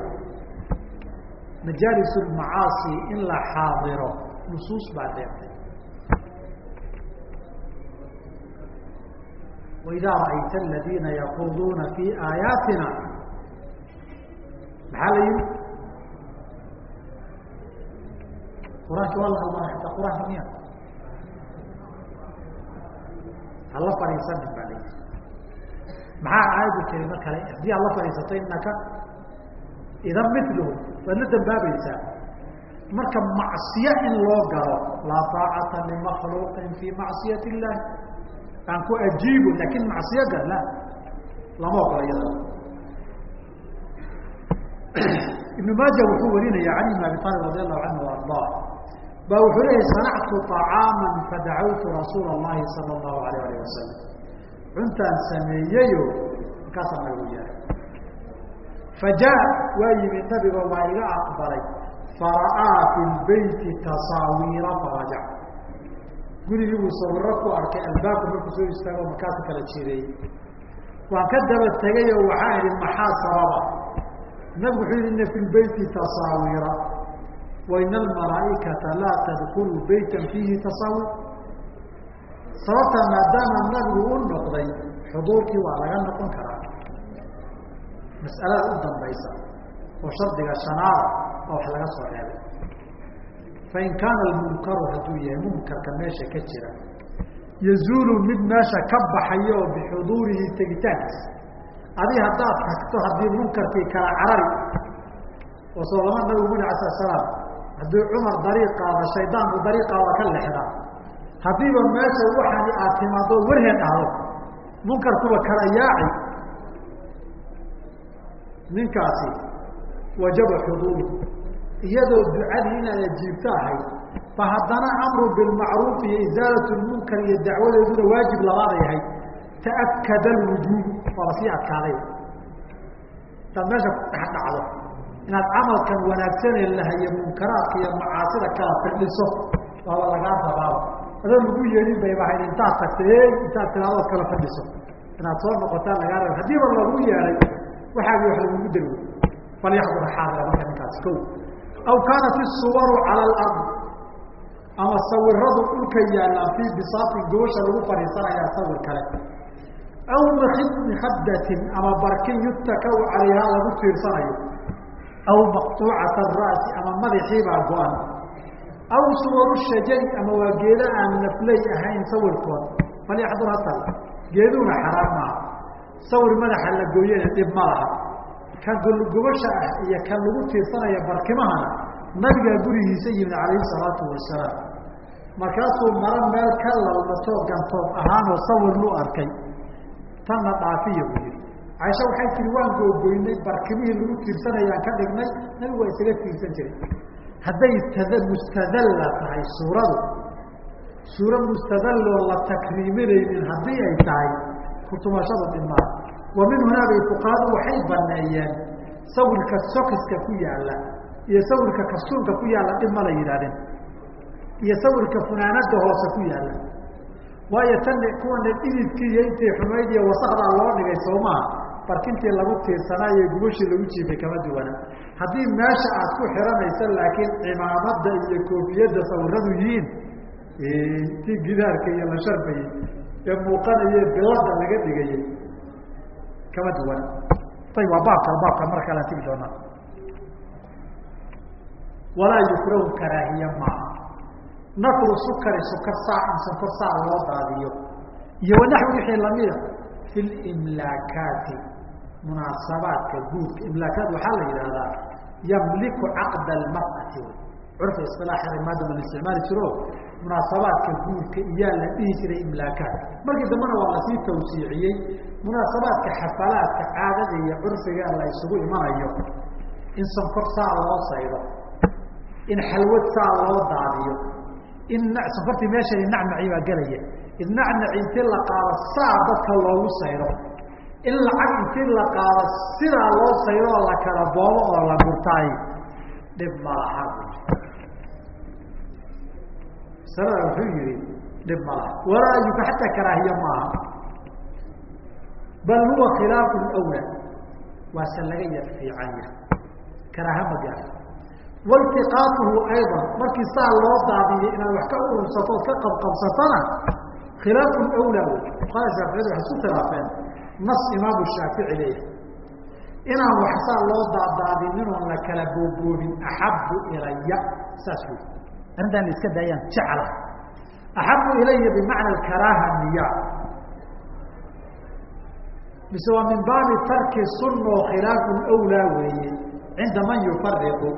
Majaalis lmacaasi in la xaadiro nusuus baa deeqtay waidaa ra'ayta aladiina yaquuduuna fii aayaatina maxaa la yihi qur'aanki waa la halmaana ataa qur'aanka miya hala fadhiisanin baa la yihi maxaa aayaddu tiri mar kale haddii aad la fadhiisato inaka idan miluhu waad la dambaabaysaa marka macsiye in loo galo laa taacata limakluuqin fii macsiyat illahi aan ku ajiibo laakin macsiyo gal la lama ogola [CLEARS THROAT] ibnu maaja wuxuu warinaya cali ibn abi talib radi allahu canhu ardaa ba wuxuu leeyahy sanactu طacaama fadacawtu rasuula اllahi sala اllahu alayh alih wasalam cuntaan sameeyeyo markaasaa nabigu yeeray fajaa waa yimid nabiga waa iga aqbalay fara'aa fi lbeyti tasaawiira farajac gurigii buu sawiro ku arkay albaabka markuu soo istaago markaasu kala jireeyey waan ka daba tegay oo waxaa idhi maxaa sababa nabigu wuxuu yihi ina fi lbeyti tasaawiira waina almalaaikata laa tadkulu beytan fiihi tasaawir sababta maadaama nabigu u noqday xuduurkii waa laga noqon karaa mas'alada u dambaysa oo shardiga shanaada oo wax laga soo reebay fain kaana almunkaru hadduu yahay munkarka meesha ka jira yazuulu mid meesha ka baxayo oo bixuduurihi tegitaankiisa adi haddaad tagto haddii munkarkii kala carari oo soo lama nabigu muli ala salaam haddii cumar dariiq qaada shaydaanku dariiqaada ka lexda haddiiba meesha waxaani aad timaado warheed ahdo munkarkuba kala yaaci ninkaasi wajaba xuduuru iyadoo ducadii inaad ajiibto ahayd fa haddana amru bilmacruuf iyo isaalat lmunkar iyo dacwadeeduna waajib labaaday ahayd. Taakada alwujuub waa la sii adkaaday hadaad meesha ku dhex dhacdo inaad camalkan wanaagsanee lahaye munkaraadka iyo macaasida kala firdhiso waaba lagaa rabaaba adoo lagu yeelin bay bahayd intaad tagta e intaad tilaadood kala fadhiso inaad soo noqotaan lagaa raba haddiiba lagu yeelay waxaagi wax lagugu darwey falyaxdur xaadira marka ninkaasi ko aw kaanat isuwaru cala alard ama sawiradu dhulka yaallaan fii bisaatin gobasha lagu fadhiisanayaa sawir kale. Aw mikadatin ama barkin yutakau calayhaa lagu fiirsanayo aw maqtuucata ara'si ama madaxiibaa go-an aw suwaru shajari ama waa geeda aan nafley ahayn sawirkood falyaxdur hasal geeduuna xaraam maaha sawir madaxa la gooyana dhib ma laha kan gulgubasha ah iyo kan lagu tiirsanaya barkimahana nabigaa gurigiisa yimid calayhi salaatu wasalaam markaasuu maro meel ka lalmatoo gantoob ahaanoo sawir lu arkay tanna yihi caaisha waxay tihi waan googoynay barkimihii lagu tiirsanayaan ka dhignay nabigu waa isaga tiirsan jiray. Hadday tad mustadalla tahay suuradu suura mustadalloo la takriiminaynin haddii ay tahay kutumashadu dhimaa wa min hunaa bay fuqahadu waxay baneeyeen sawirka sokiska ku yaalla iyo sawirka kastuunka ku yaalla dhib ma la yidhahdeen iyo sawirka funaanada hoose ku yaalla. Waayo tan kuwana dhididkii iyo intay xumayd iyo wasakdaa loo dhigay soomaha barkintii lagu tiirsanaayo gubashii lagu jiifay kama duwana. Haddii meesha aad ku xiranaysa laakiin cimaamada iyo koofiyadda sawiradu yihiin tii gidaarka iyo la sharbayey ee muuqanaye bilada laga dhigayey kama duwana. Ayb waa baabka baabka. Mar kalean tigi doonaa. Walaa yukrahu karaahiye maaha nafru sukari sukar saac in sonkor saac loo daadiyo. Iyo wanaxwi wixii lamida fi limlaakaati munaasabaadka guurka imlaakaat waxaa la yidhahdaa yamliku caqda almar'ati. Curfa isilaaxeeda maadama la isticmaali jiro munaasabaadka guurka iyaa la dhihi jiray imlaakaat markii dambena waa la sii tawsiiciyey munaasabaadka xafalaadka caadada iyo curfiga la isugu imanayo. In sonkor saa loo saydo in xalwad saa loo daadiyo in sonkortii meeshani nacnaci baa gelaya id nacnaci intii la qaado saa dadka loogu saydo in lacag intii la qaado sidaa loo saydo oo la kala boobo oo la gurtaay dhib malaha masalada wuxuu yihi dhib malaha walaa-yuka xataa karaahiye maaha bal huwa khilaafu wla waase laga yar fiican yahay. Karaaha ma gaar. Waltiqaatuhu ayضa markii saa loo daadiyo inaad wax ka urursato ood ka qabqabsatona khilaafu wla wey fuqaada shaaficiyadu waxay isku khilaafeen nas imaamu shaafici leeyahay. Inaan wax saa loo daadaadinin oon la kala booboobin axabu ilaya saas wey arrintaan iska daayaan jecla. Axabu ilaya bimacna karaaha niya mise waa min baabi tarki sunna oo khilaafu wlaa weeye. Cinda man yufariqu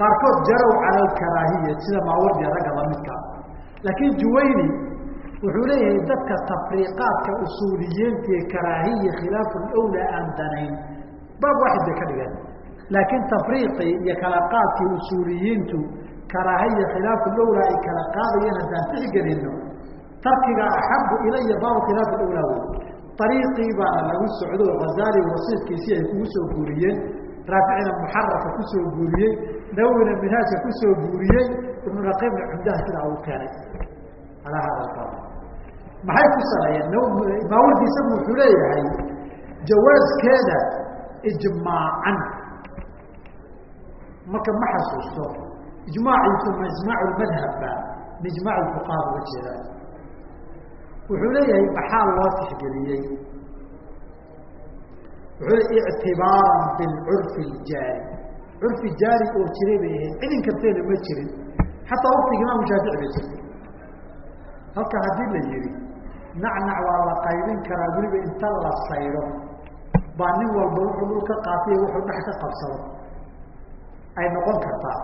qaarkood jarow cala alkaraahiya sida maawardiya ragga lamidkaa laakiin juwayni wuxuu leeyahay dadka tafriiqaadka usuuliyiintii karaahiya khilaafu wlaa aan danayn baab waaxid bay ka dhigeen laakiin tafriiqii iyo kala qaadkii usuuliyiintu karaahiya khilaafu wlaa ay kala qaadayeen haddaan tixgelino tarkiga axabu ilaya baabu khilaafu wlaa wey ariiqii baana lagu socdo hazaali wasiifkiisii ay kugu soo guuriyeen raaficina muxaraka ku soo guuriyey nawina minhaajka ku soo guuriyey ibnu raqiibna cumdaha sidaa uu keenay. Alaa hada maxay ku saleeyeen maawardi isagu wuxuu leeyahay jawaaskeeda ijmaacan marka ma xasuusto ijmaaciisu ma ijmaac madhabba ma ijmaac fuqaha uga jeedaa wuxuu leeyahay maxaa loo tixgeliyey? Wuxuu ictibaaran bilcurfi ljaari. Curfi jaari oo jiray bay ahayd. Cidin karteena ma jirin. Xataa waktiga imaamu shaafici bay jirtay. Halka haddii la yihi nacnac waa la qaybin karaa weliba inta la saydo. Baa nin walba wuxuu dhul ka qaatay wuxuu dhex ka qabsado. Ay noqon kartaa.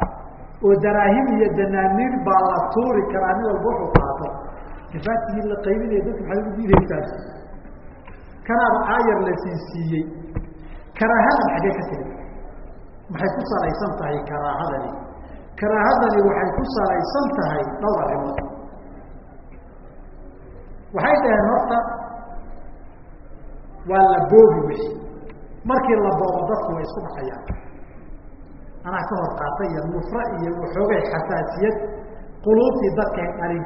Oo daraahim iyo danaaniir baa la tuuri karaa nin walba wuxuu qaato. Ifaatigii la qaybinaya dadka maxay ugu diidaysaa? Kanaaba aayar la siisiiyey karaahadan xaggee ka tiri maxay ku salaysan tahay karaahadani? Karaahadani waxay ku salaysan tahay dhowr arrimood waxay dhaheen horta waa la boobi wixi markii la boobo dadku way isku dhacayaan anaa ka hor qaatay iyo nufra iyo waxoogay xasaasiyad quluubtii dadkay dhalin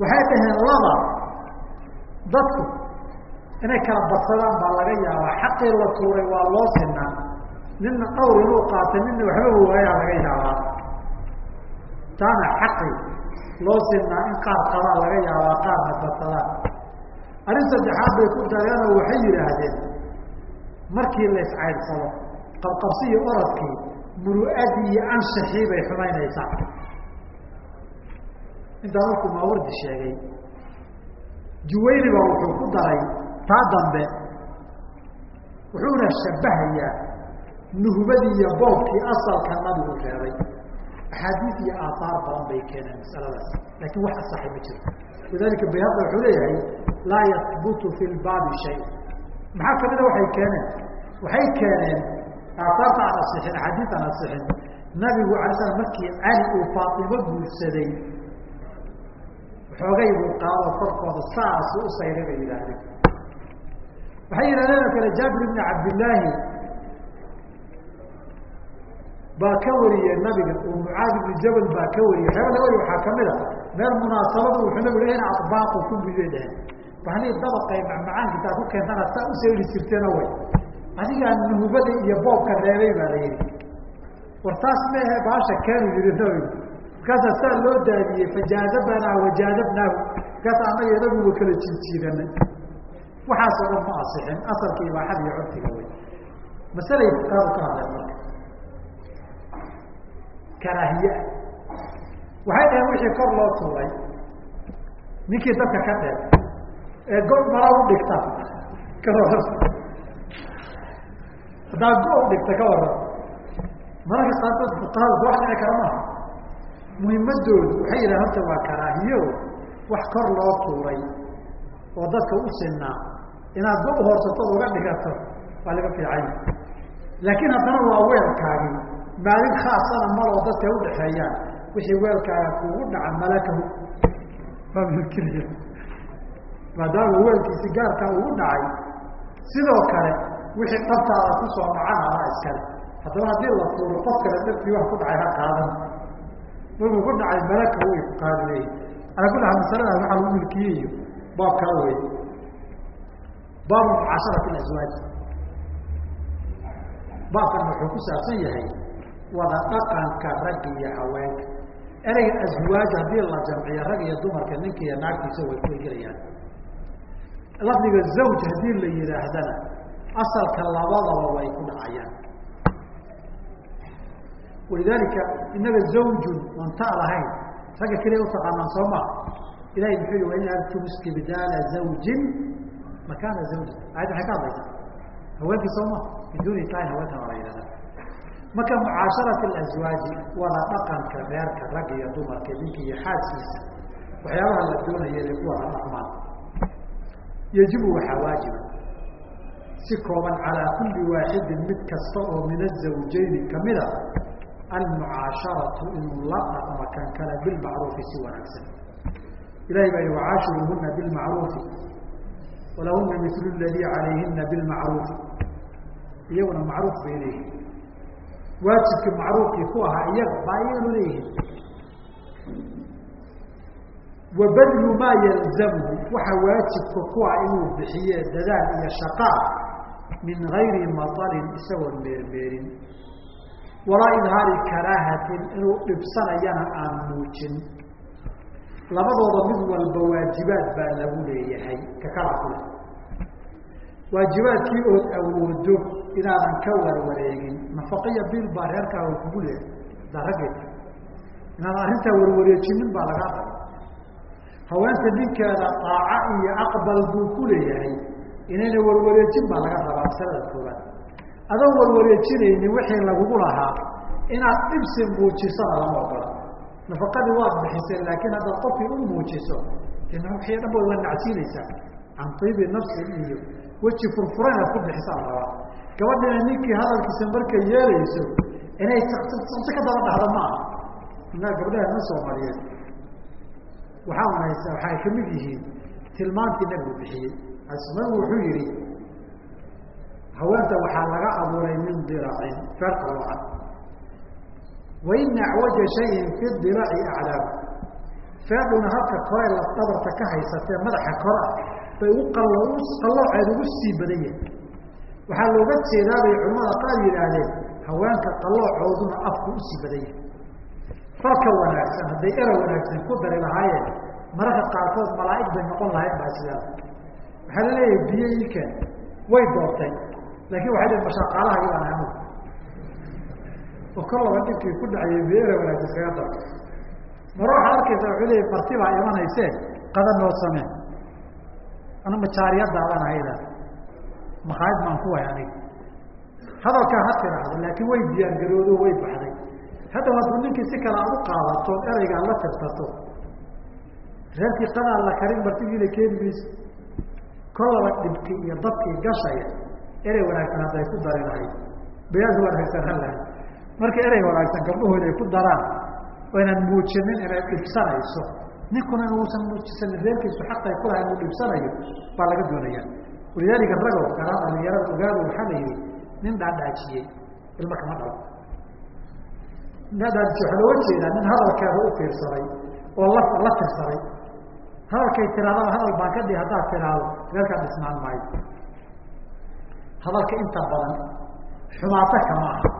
waxay dhaheen laba dadku inay kala badsadaan baa laga yaabaa xaqii la tuuray waa loo sinaa nina dhawr inuu qaatay nina waxba waayaa laga yaabaa. Taana xaqi loo sinaa in qaar qabaa laga yaabaa qaarna badsadaan arrin saddexaad bay ku dareenoo waxay yidhaahdeen markii la iscaydsado qabqabsi iyo muru'adii iyo anshaxii bay xumaynaysaa. Intaa markuu maawardi sheegay juwayni wuxuu ku daray taa dambe wuxuuna shabahayaa nuhbadii iyo boobkii asalka nabigu reebay axaadiis iyo aaaar badan bay keeneen masaladaas. Laakiin wax asaxay ma jiro lidalika bayhaqi wuxuu leeyahay laa yahbutu fi lbaabi shay. Maxaa kamida waxay keeneen? Waxay keeneen aaaarta aan asixin axaadiis aan asixin nabigu alay slam markii cali uu faaimo guursaday xoogay buu qaado korkooda saas u sayray bay yidhaahdeen waxay yidhahdeen oo kale jaabir ibni cabdillaahi baa ka wariyey nabiga. Oo mucaad ibni jabal baa ka wariyey. Laga wariye waxaa ka mid a meel munaasabada wuxuu nabigu in adbaaqu ku biyay dheheen bahli dabaqay macmacaanka intaa ku keentana saa u jirteena way. Adigaa nuhubada iyo boobka reebay baa la yihi war taas meehe baasha keenu yihi nabigu. Markaasaa saa loo daadiyey fajaadabanaa wajaadabnaahu markaasa annaga inaguba kala jiijiidanay waxaasoo dhan ma asixin. Asalka ibaaxada iyo curfiga wey masalay fuqahadu ka hadleen karaahiye. Waxay dhaheen wixii kor loo tuuray. Ninkii dadka ka dheer ee go mara u dhigta. Ka waran haddaa go dhigta ka waran mararka qaarkood fuqahadu wax dhici kara maaha muhimadoodu waxay yidhahen horta waa karaahiyo wax kor loo tuuray oo dadka u sinaa inaad go uhoorsatood uga dhigato waa laga fiicanya laakiin haddana waa weelkaagi maalin khaasana maloo dadka udhaxeeyaan wixii weelkaaga kuugu dhaca malakahu. Waa milkiliya maadaama weelkiisi gaarkaa ugu dhacay sidoo kale wixii dhabtaada ku soo dhacana adaa iskale. Haddaba haddii la tuuro qof kale dhabtii wax ku dhacay ha qaadan markuu ku dhacay malaka u qaadi leeyi ala kuli hal masalada waxaa lagu milkiyey baab kala wey baabu mucaasharati aswaaj baabkan wuxuu ku saabsan yahay wada dhaqanka ragga iyo haweenka. Ereyga aswaaj haddii la jamciyo rag iyo dumarka ninka iyo naagtiisa way ku gelayaan lafdiga zawj haddii la yidhaahdana asalka labadaba way ku dhacayaan. Walidaalika inaga zawjun oon ta lahayn ragga keliya utaqaanaan soo maa ilahay muxuu yihi wain artum istibdaala zawjin makaana zawjin. Ayadda maxay ka hadlaysaa. Haweenkii soo ma min duuni tahin haweenkan waa la yidhahda marka mucaasharat alaswaaji wada dhaqanka reerka ragga iyo dumarka ninka iyo xaaskiisa waxyaabaha la doonaya inay ku wada dhaqmaan. Yajibu waxaa waajiba si kooban calaa kulli waaxidin mid kasta oo min azawjayni kamida almucaasharatu inuu la dhaqmo kan kale bilmacruufi si wanaagsan. Ilahay baa yihi wacaashiruuhuna bilmacruufi walahuna mil ladii calayhina bilmacruufi. Iyaguna macruuf bay leeyihiin waajibkii macruufkii ku ahaa iyaga baa iyaganu leeyihiin wa badlu maa yalzamhu waxa waajibka kuwa inuu bixiye dadaal iyo shaqaa min gayri maطalin isagoon meermeerin. Walaa idhaari karaahatin inuu dhibsanayana aan muujin. Labadooda mid walba waajibaad baa lagu leeyahay kakala kule waajibaadkii ood awoodo inaadan ka warwareegin. Nafaqaiyo bil baa reerkaaga kugu leeyahay daraggeed inaadan arrintaa warwareejinin baa lagaa qaba haweenta ninkeeda daaca iyo aqbal buu ku leeyahay inayna warwareejin baa laga rabaa masalada koobaad adoon warwareejinaynin wixii lagugu lahaa inaad dhibsi muujisana lama ogola. Nafaqadii waad bixisay laakiin haddaad qofkii u muujiso wixii dhan ba waa nacsiinaysaa can tiibi nafsin iyo weji furfura inaad ku bixisaa rabaa gabadhina ninkii hadalkiisa markay yeelayso inay si ka daba dhahda ma aha. Inaa gabdhaheena soomaaliyeed waxaa unaysa waxay ka mid yihiin tilmaantii nabigu bixiyey. Nabigu wuxuu yihi haweenta waxaa laga abuuray min diracin feerka wacan waina acwaja shayin fi diraci aclaamu feerdhuna halka kore lafdabarta ka haysatee madaxa kore ah bay u qallooceed ugu sii badan yahay waxaa looga jeedaa bay culamada qaar yidhaahdeen haweenka qalloocooduna afku u sii badan yahay falka wanaagsan hadday era wanaagsan ku dari lahaayeen mararka qaarkood malaa'ig bay noqon lahayn baa sidaas waxaa la leeyahay biyo ikeen way doortay. Laakiin waxay dhn mashaqaalahagi baan anugu oo kol laba dhinkii ku dhacayay beera wanaagsan iskaga dar maro waxaad arkaysa wuxuu leeyay marti baa imanaysee qada noo samee. Anu majaariyadaadaan ahayda makhaayad baan ku way hadalkaa ha tiraahdo laakiin way diyaargaroodo way baxday. Hadda hadduu ninkii si kale aad u qaadato ereygaa la tirsato. Reerkii qadaa la karin martigiina keeni mayso dhibkii iyo dadkii gashaya erey wanaagsan hadday ku dari lahayd. Bayaad wanaagsan ha lahayd. Marka erey wanaagsan gabdhuhu inay ku daraan inaan muujinin inay dhibsanayso. Ninkuna inuusan muujisanin reerkiisu xaqay kulahay inuu dhibsanayo baa laga doonaya walidaalika ragow garaa dhalinyarada ogaado waxaa la yihi nin dhaadhaajiyey ilma kama dhalo. Dhaadhaajiye waxaa looga jeedaa nin hadalkeeda u fiirsaday oo la la tirsaday hadalkay tiraadaba hadal baan ka dhihi haddaad tiraahdo reerkaa dhisnaan maayo. Hadalka inta badan xumaato kama aha.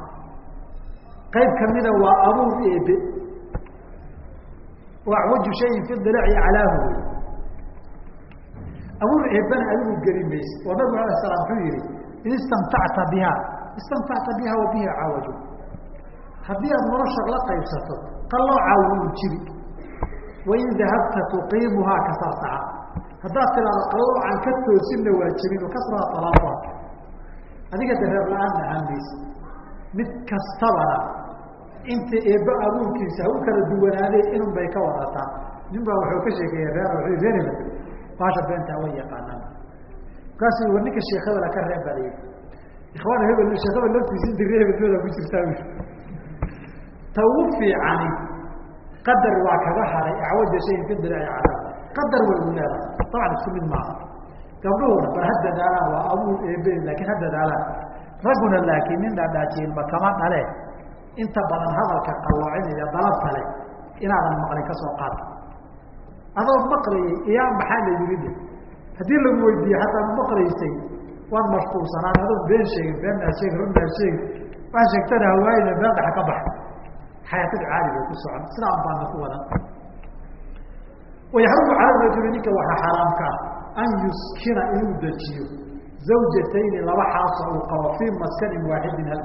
Qayb kamida waa abuur eebe oo acwaju shayin fi dilaaci calaahu abuur eebana adigu geli mayse oo nabigu alah slam muxuu yihi in istamtacta biha. Istamtacta biha wa biha cawaju haddii aad nolosha la qaybsato qalooca wuu jiri. Wain dahabta tuqiimuhaa kasartaha haddaad tiraado qaloocan ka toosinna waa jebin o kasraa alaafa adiga dareer la'aanna ahaan mayse mid kastabana inta eebba abuurkiisa ha u kala duwanaadee inun ka wadataa. Nin baa wuxuu ka sheekeeya reer reerla baasha beentaa way yaqaanaan. Markaasu war ninka sheekh hebela ka reeb baa ikhwaan hebel sheekh hebel laftiisa inta reer hebelmada ku jirtaa ta ugu fiicani qadar waa kaga haray acwaja shayin fi dilaaci calaa qadar way u leedahay dabcan isku mid maaha. Gabdhuhuna bar ha dadaalaan waa abuur eebe laakiin ha dadaalaan. Ragguna laakiin nin dhaadhaajiinba kama dhale. Inta badan hadalka qalloocinaya dalabta leh inaadan maqlin ka soo qaad adoo maqlayay iyaa maxaa la yiri haddii lagu weydiiye hataa maqlaysay waad mashquulsanaan adoon been sheegin beenaa sheegin runaa sheegin. Waa sheegtana hawaayina meel ka bax xayaatada caaliga ku socon. Sidaa baana ku wadan. Wayaxrumu cala rajuli ninka waxaa xaraamka ah an yuskina inuu dejiyo zawjatayni laba xaaso uu qabo fii maskanin waaxidin hal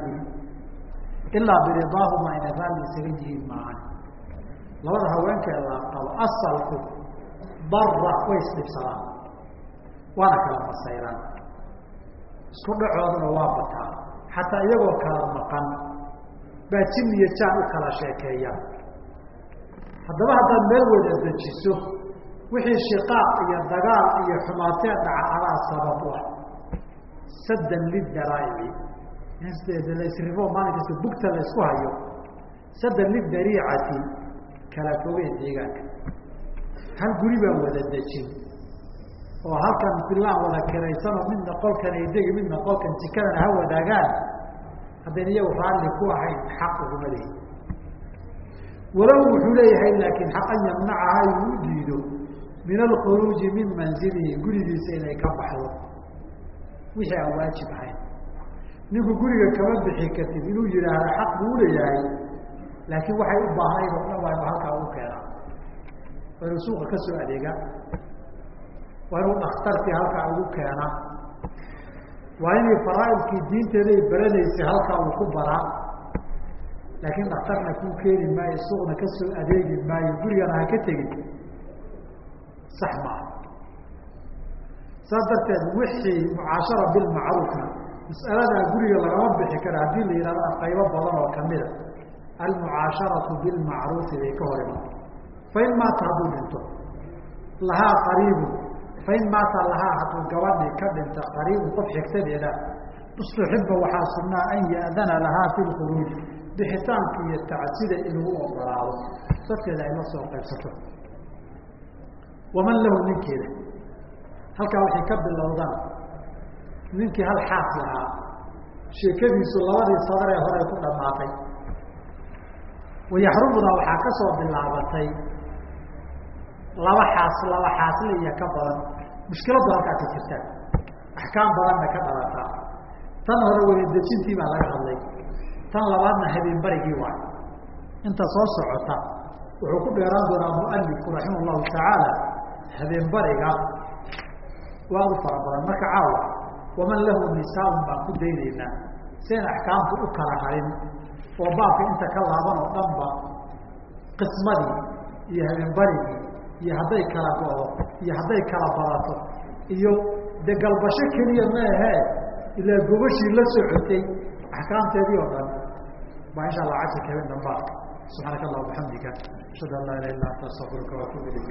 ilaa biridaahuma inay raalli isaga yihiin maahan. Labada haweenkee la qabo asalku bara way isdhibsadaan waana kala masayraan isku dhacooduna waa bataa. Xataa iyagoo kala maqan baa jin iyo jaan u kala sheekeeyaan. Haddaba haddaad meel wada dejiso wixii shiqaaq iyo dagaal iyo xumaatee dhaca adaa sabab u ah. Saddan lidaraa'ici lasrifo maalin kasta bugta la isku hayo. Saddan lidariicati kala fogeen deegaanka hal guri baan wada dejin oo halkan bilaan wada kiraysanoo midna qolkan ay degi midna qolkan jikadan ha wadaagaan. Haddayn iyagu raalli ku ahayn xaq uguma lehi walow wuxuu leeyahay laakiin xaq an yamnacaha inuu u diido. Min alkhuruuji min manzilihi gurigiisa inay ka baxdo. Wixii aan waajib ahayn. Ninku guriga kama bixi kartid inuu yidhaahdo xaq buu uleeyahay laakiin waxay u baahnayd oo dhan waa halkaa ugu keenaa waa inuu suuqa ka soo adeegaa? Waa inuu dhakhtarkii halkaa ugu keenaa? Waa inay faraaidkii diinteeday baranaysay halkaa uu ku baraa? Laakiin dhakhtarna kuu keeni maayo suuqna ka soo adeegi maayo gurigana ha ka tegin. Sax maaha saas darteed wixii mucaashara bilmacruufna mas'aladaa guriga lagama bixi kara haddii la yihahdo qaybo badan oo kamida almucaasharatu bilmacruufi bay ka hor iman fain maata hadduu dhinto lahaa qariibun fain maata lahaa hadduu gabadhi ka dhinta qariibun qof xigtadeeda ustuxiba waxaa sugnaa an ya'dana lahaa fi lkhuruuj bixitaanka iyo tacsida inuu ogolaado dadkeeda ay soo qaybsato waman lahu ninkeeda halkaa waxay ka bilowdaan ninkii hal xaas lahaa sheekadiisu labadii sadar ee hore ku dhamaatay wayaxrumuda waxaa ka soo bilaabatay laba xaas laba xaasle iyo ka badan. Mushkiladu halkaa ka jirta. Axkaam badanna ka dhalataa tan hore weladejintii baa laga hadlay. Tan labaadna habeen barigii waay inta soo socota wuxuu ku dheeraan doonaa mualifku raximah llahu tacaala habeen bariga. Waa u fara badan. Marka caawa waman lahu nisaaun baan ku daynaynaa. Sian axkaamtu u kala harin. Oo baabka inta ka laaban oo dhanba qismadii iyo habeenbarigii iyo hadday kala go-do iyo hadday kala badato iyo de galbasho keliya ma ahee ilaa gobashii la socotay axkaamteedii oo dhan. Baa insha allah casirka habeen dambaa subxaanaka allah bixamdika ashhadu an laa ilaha illa anta astaqfiruka waatubu ilayk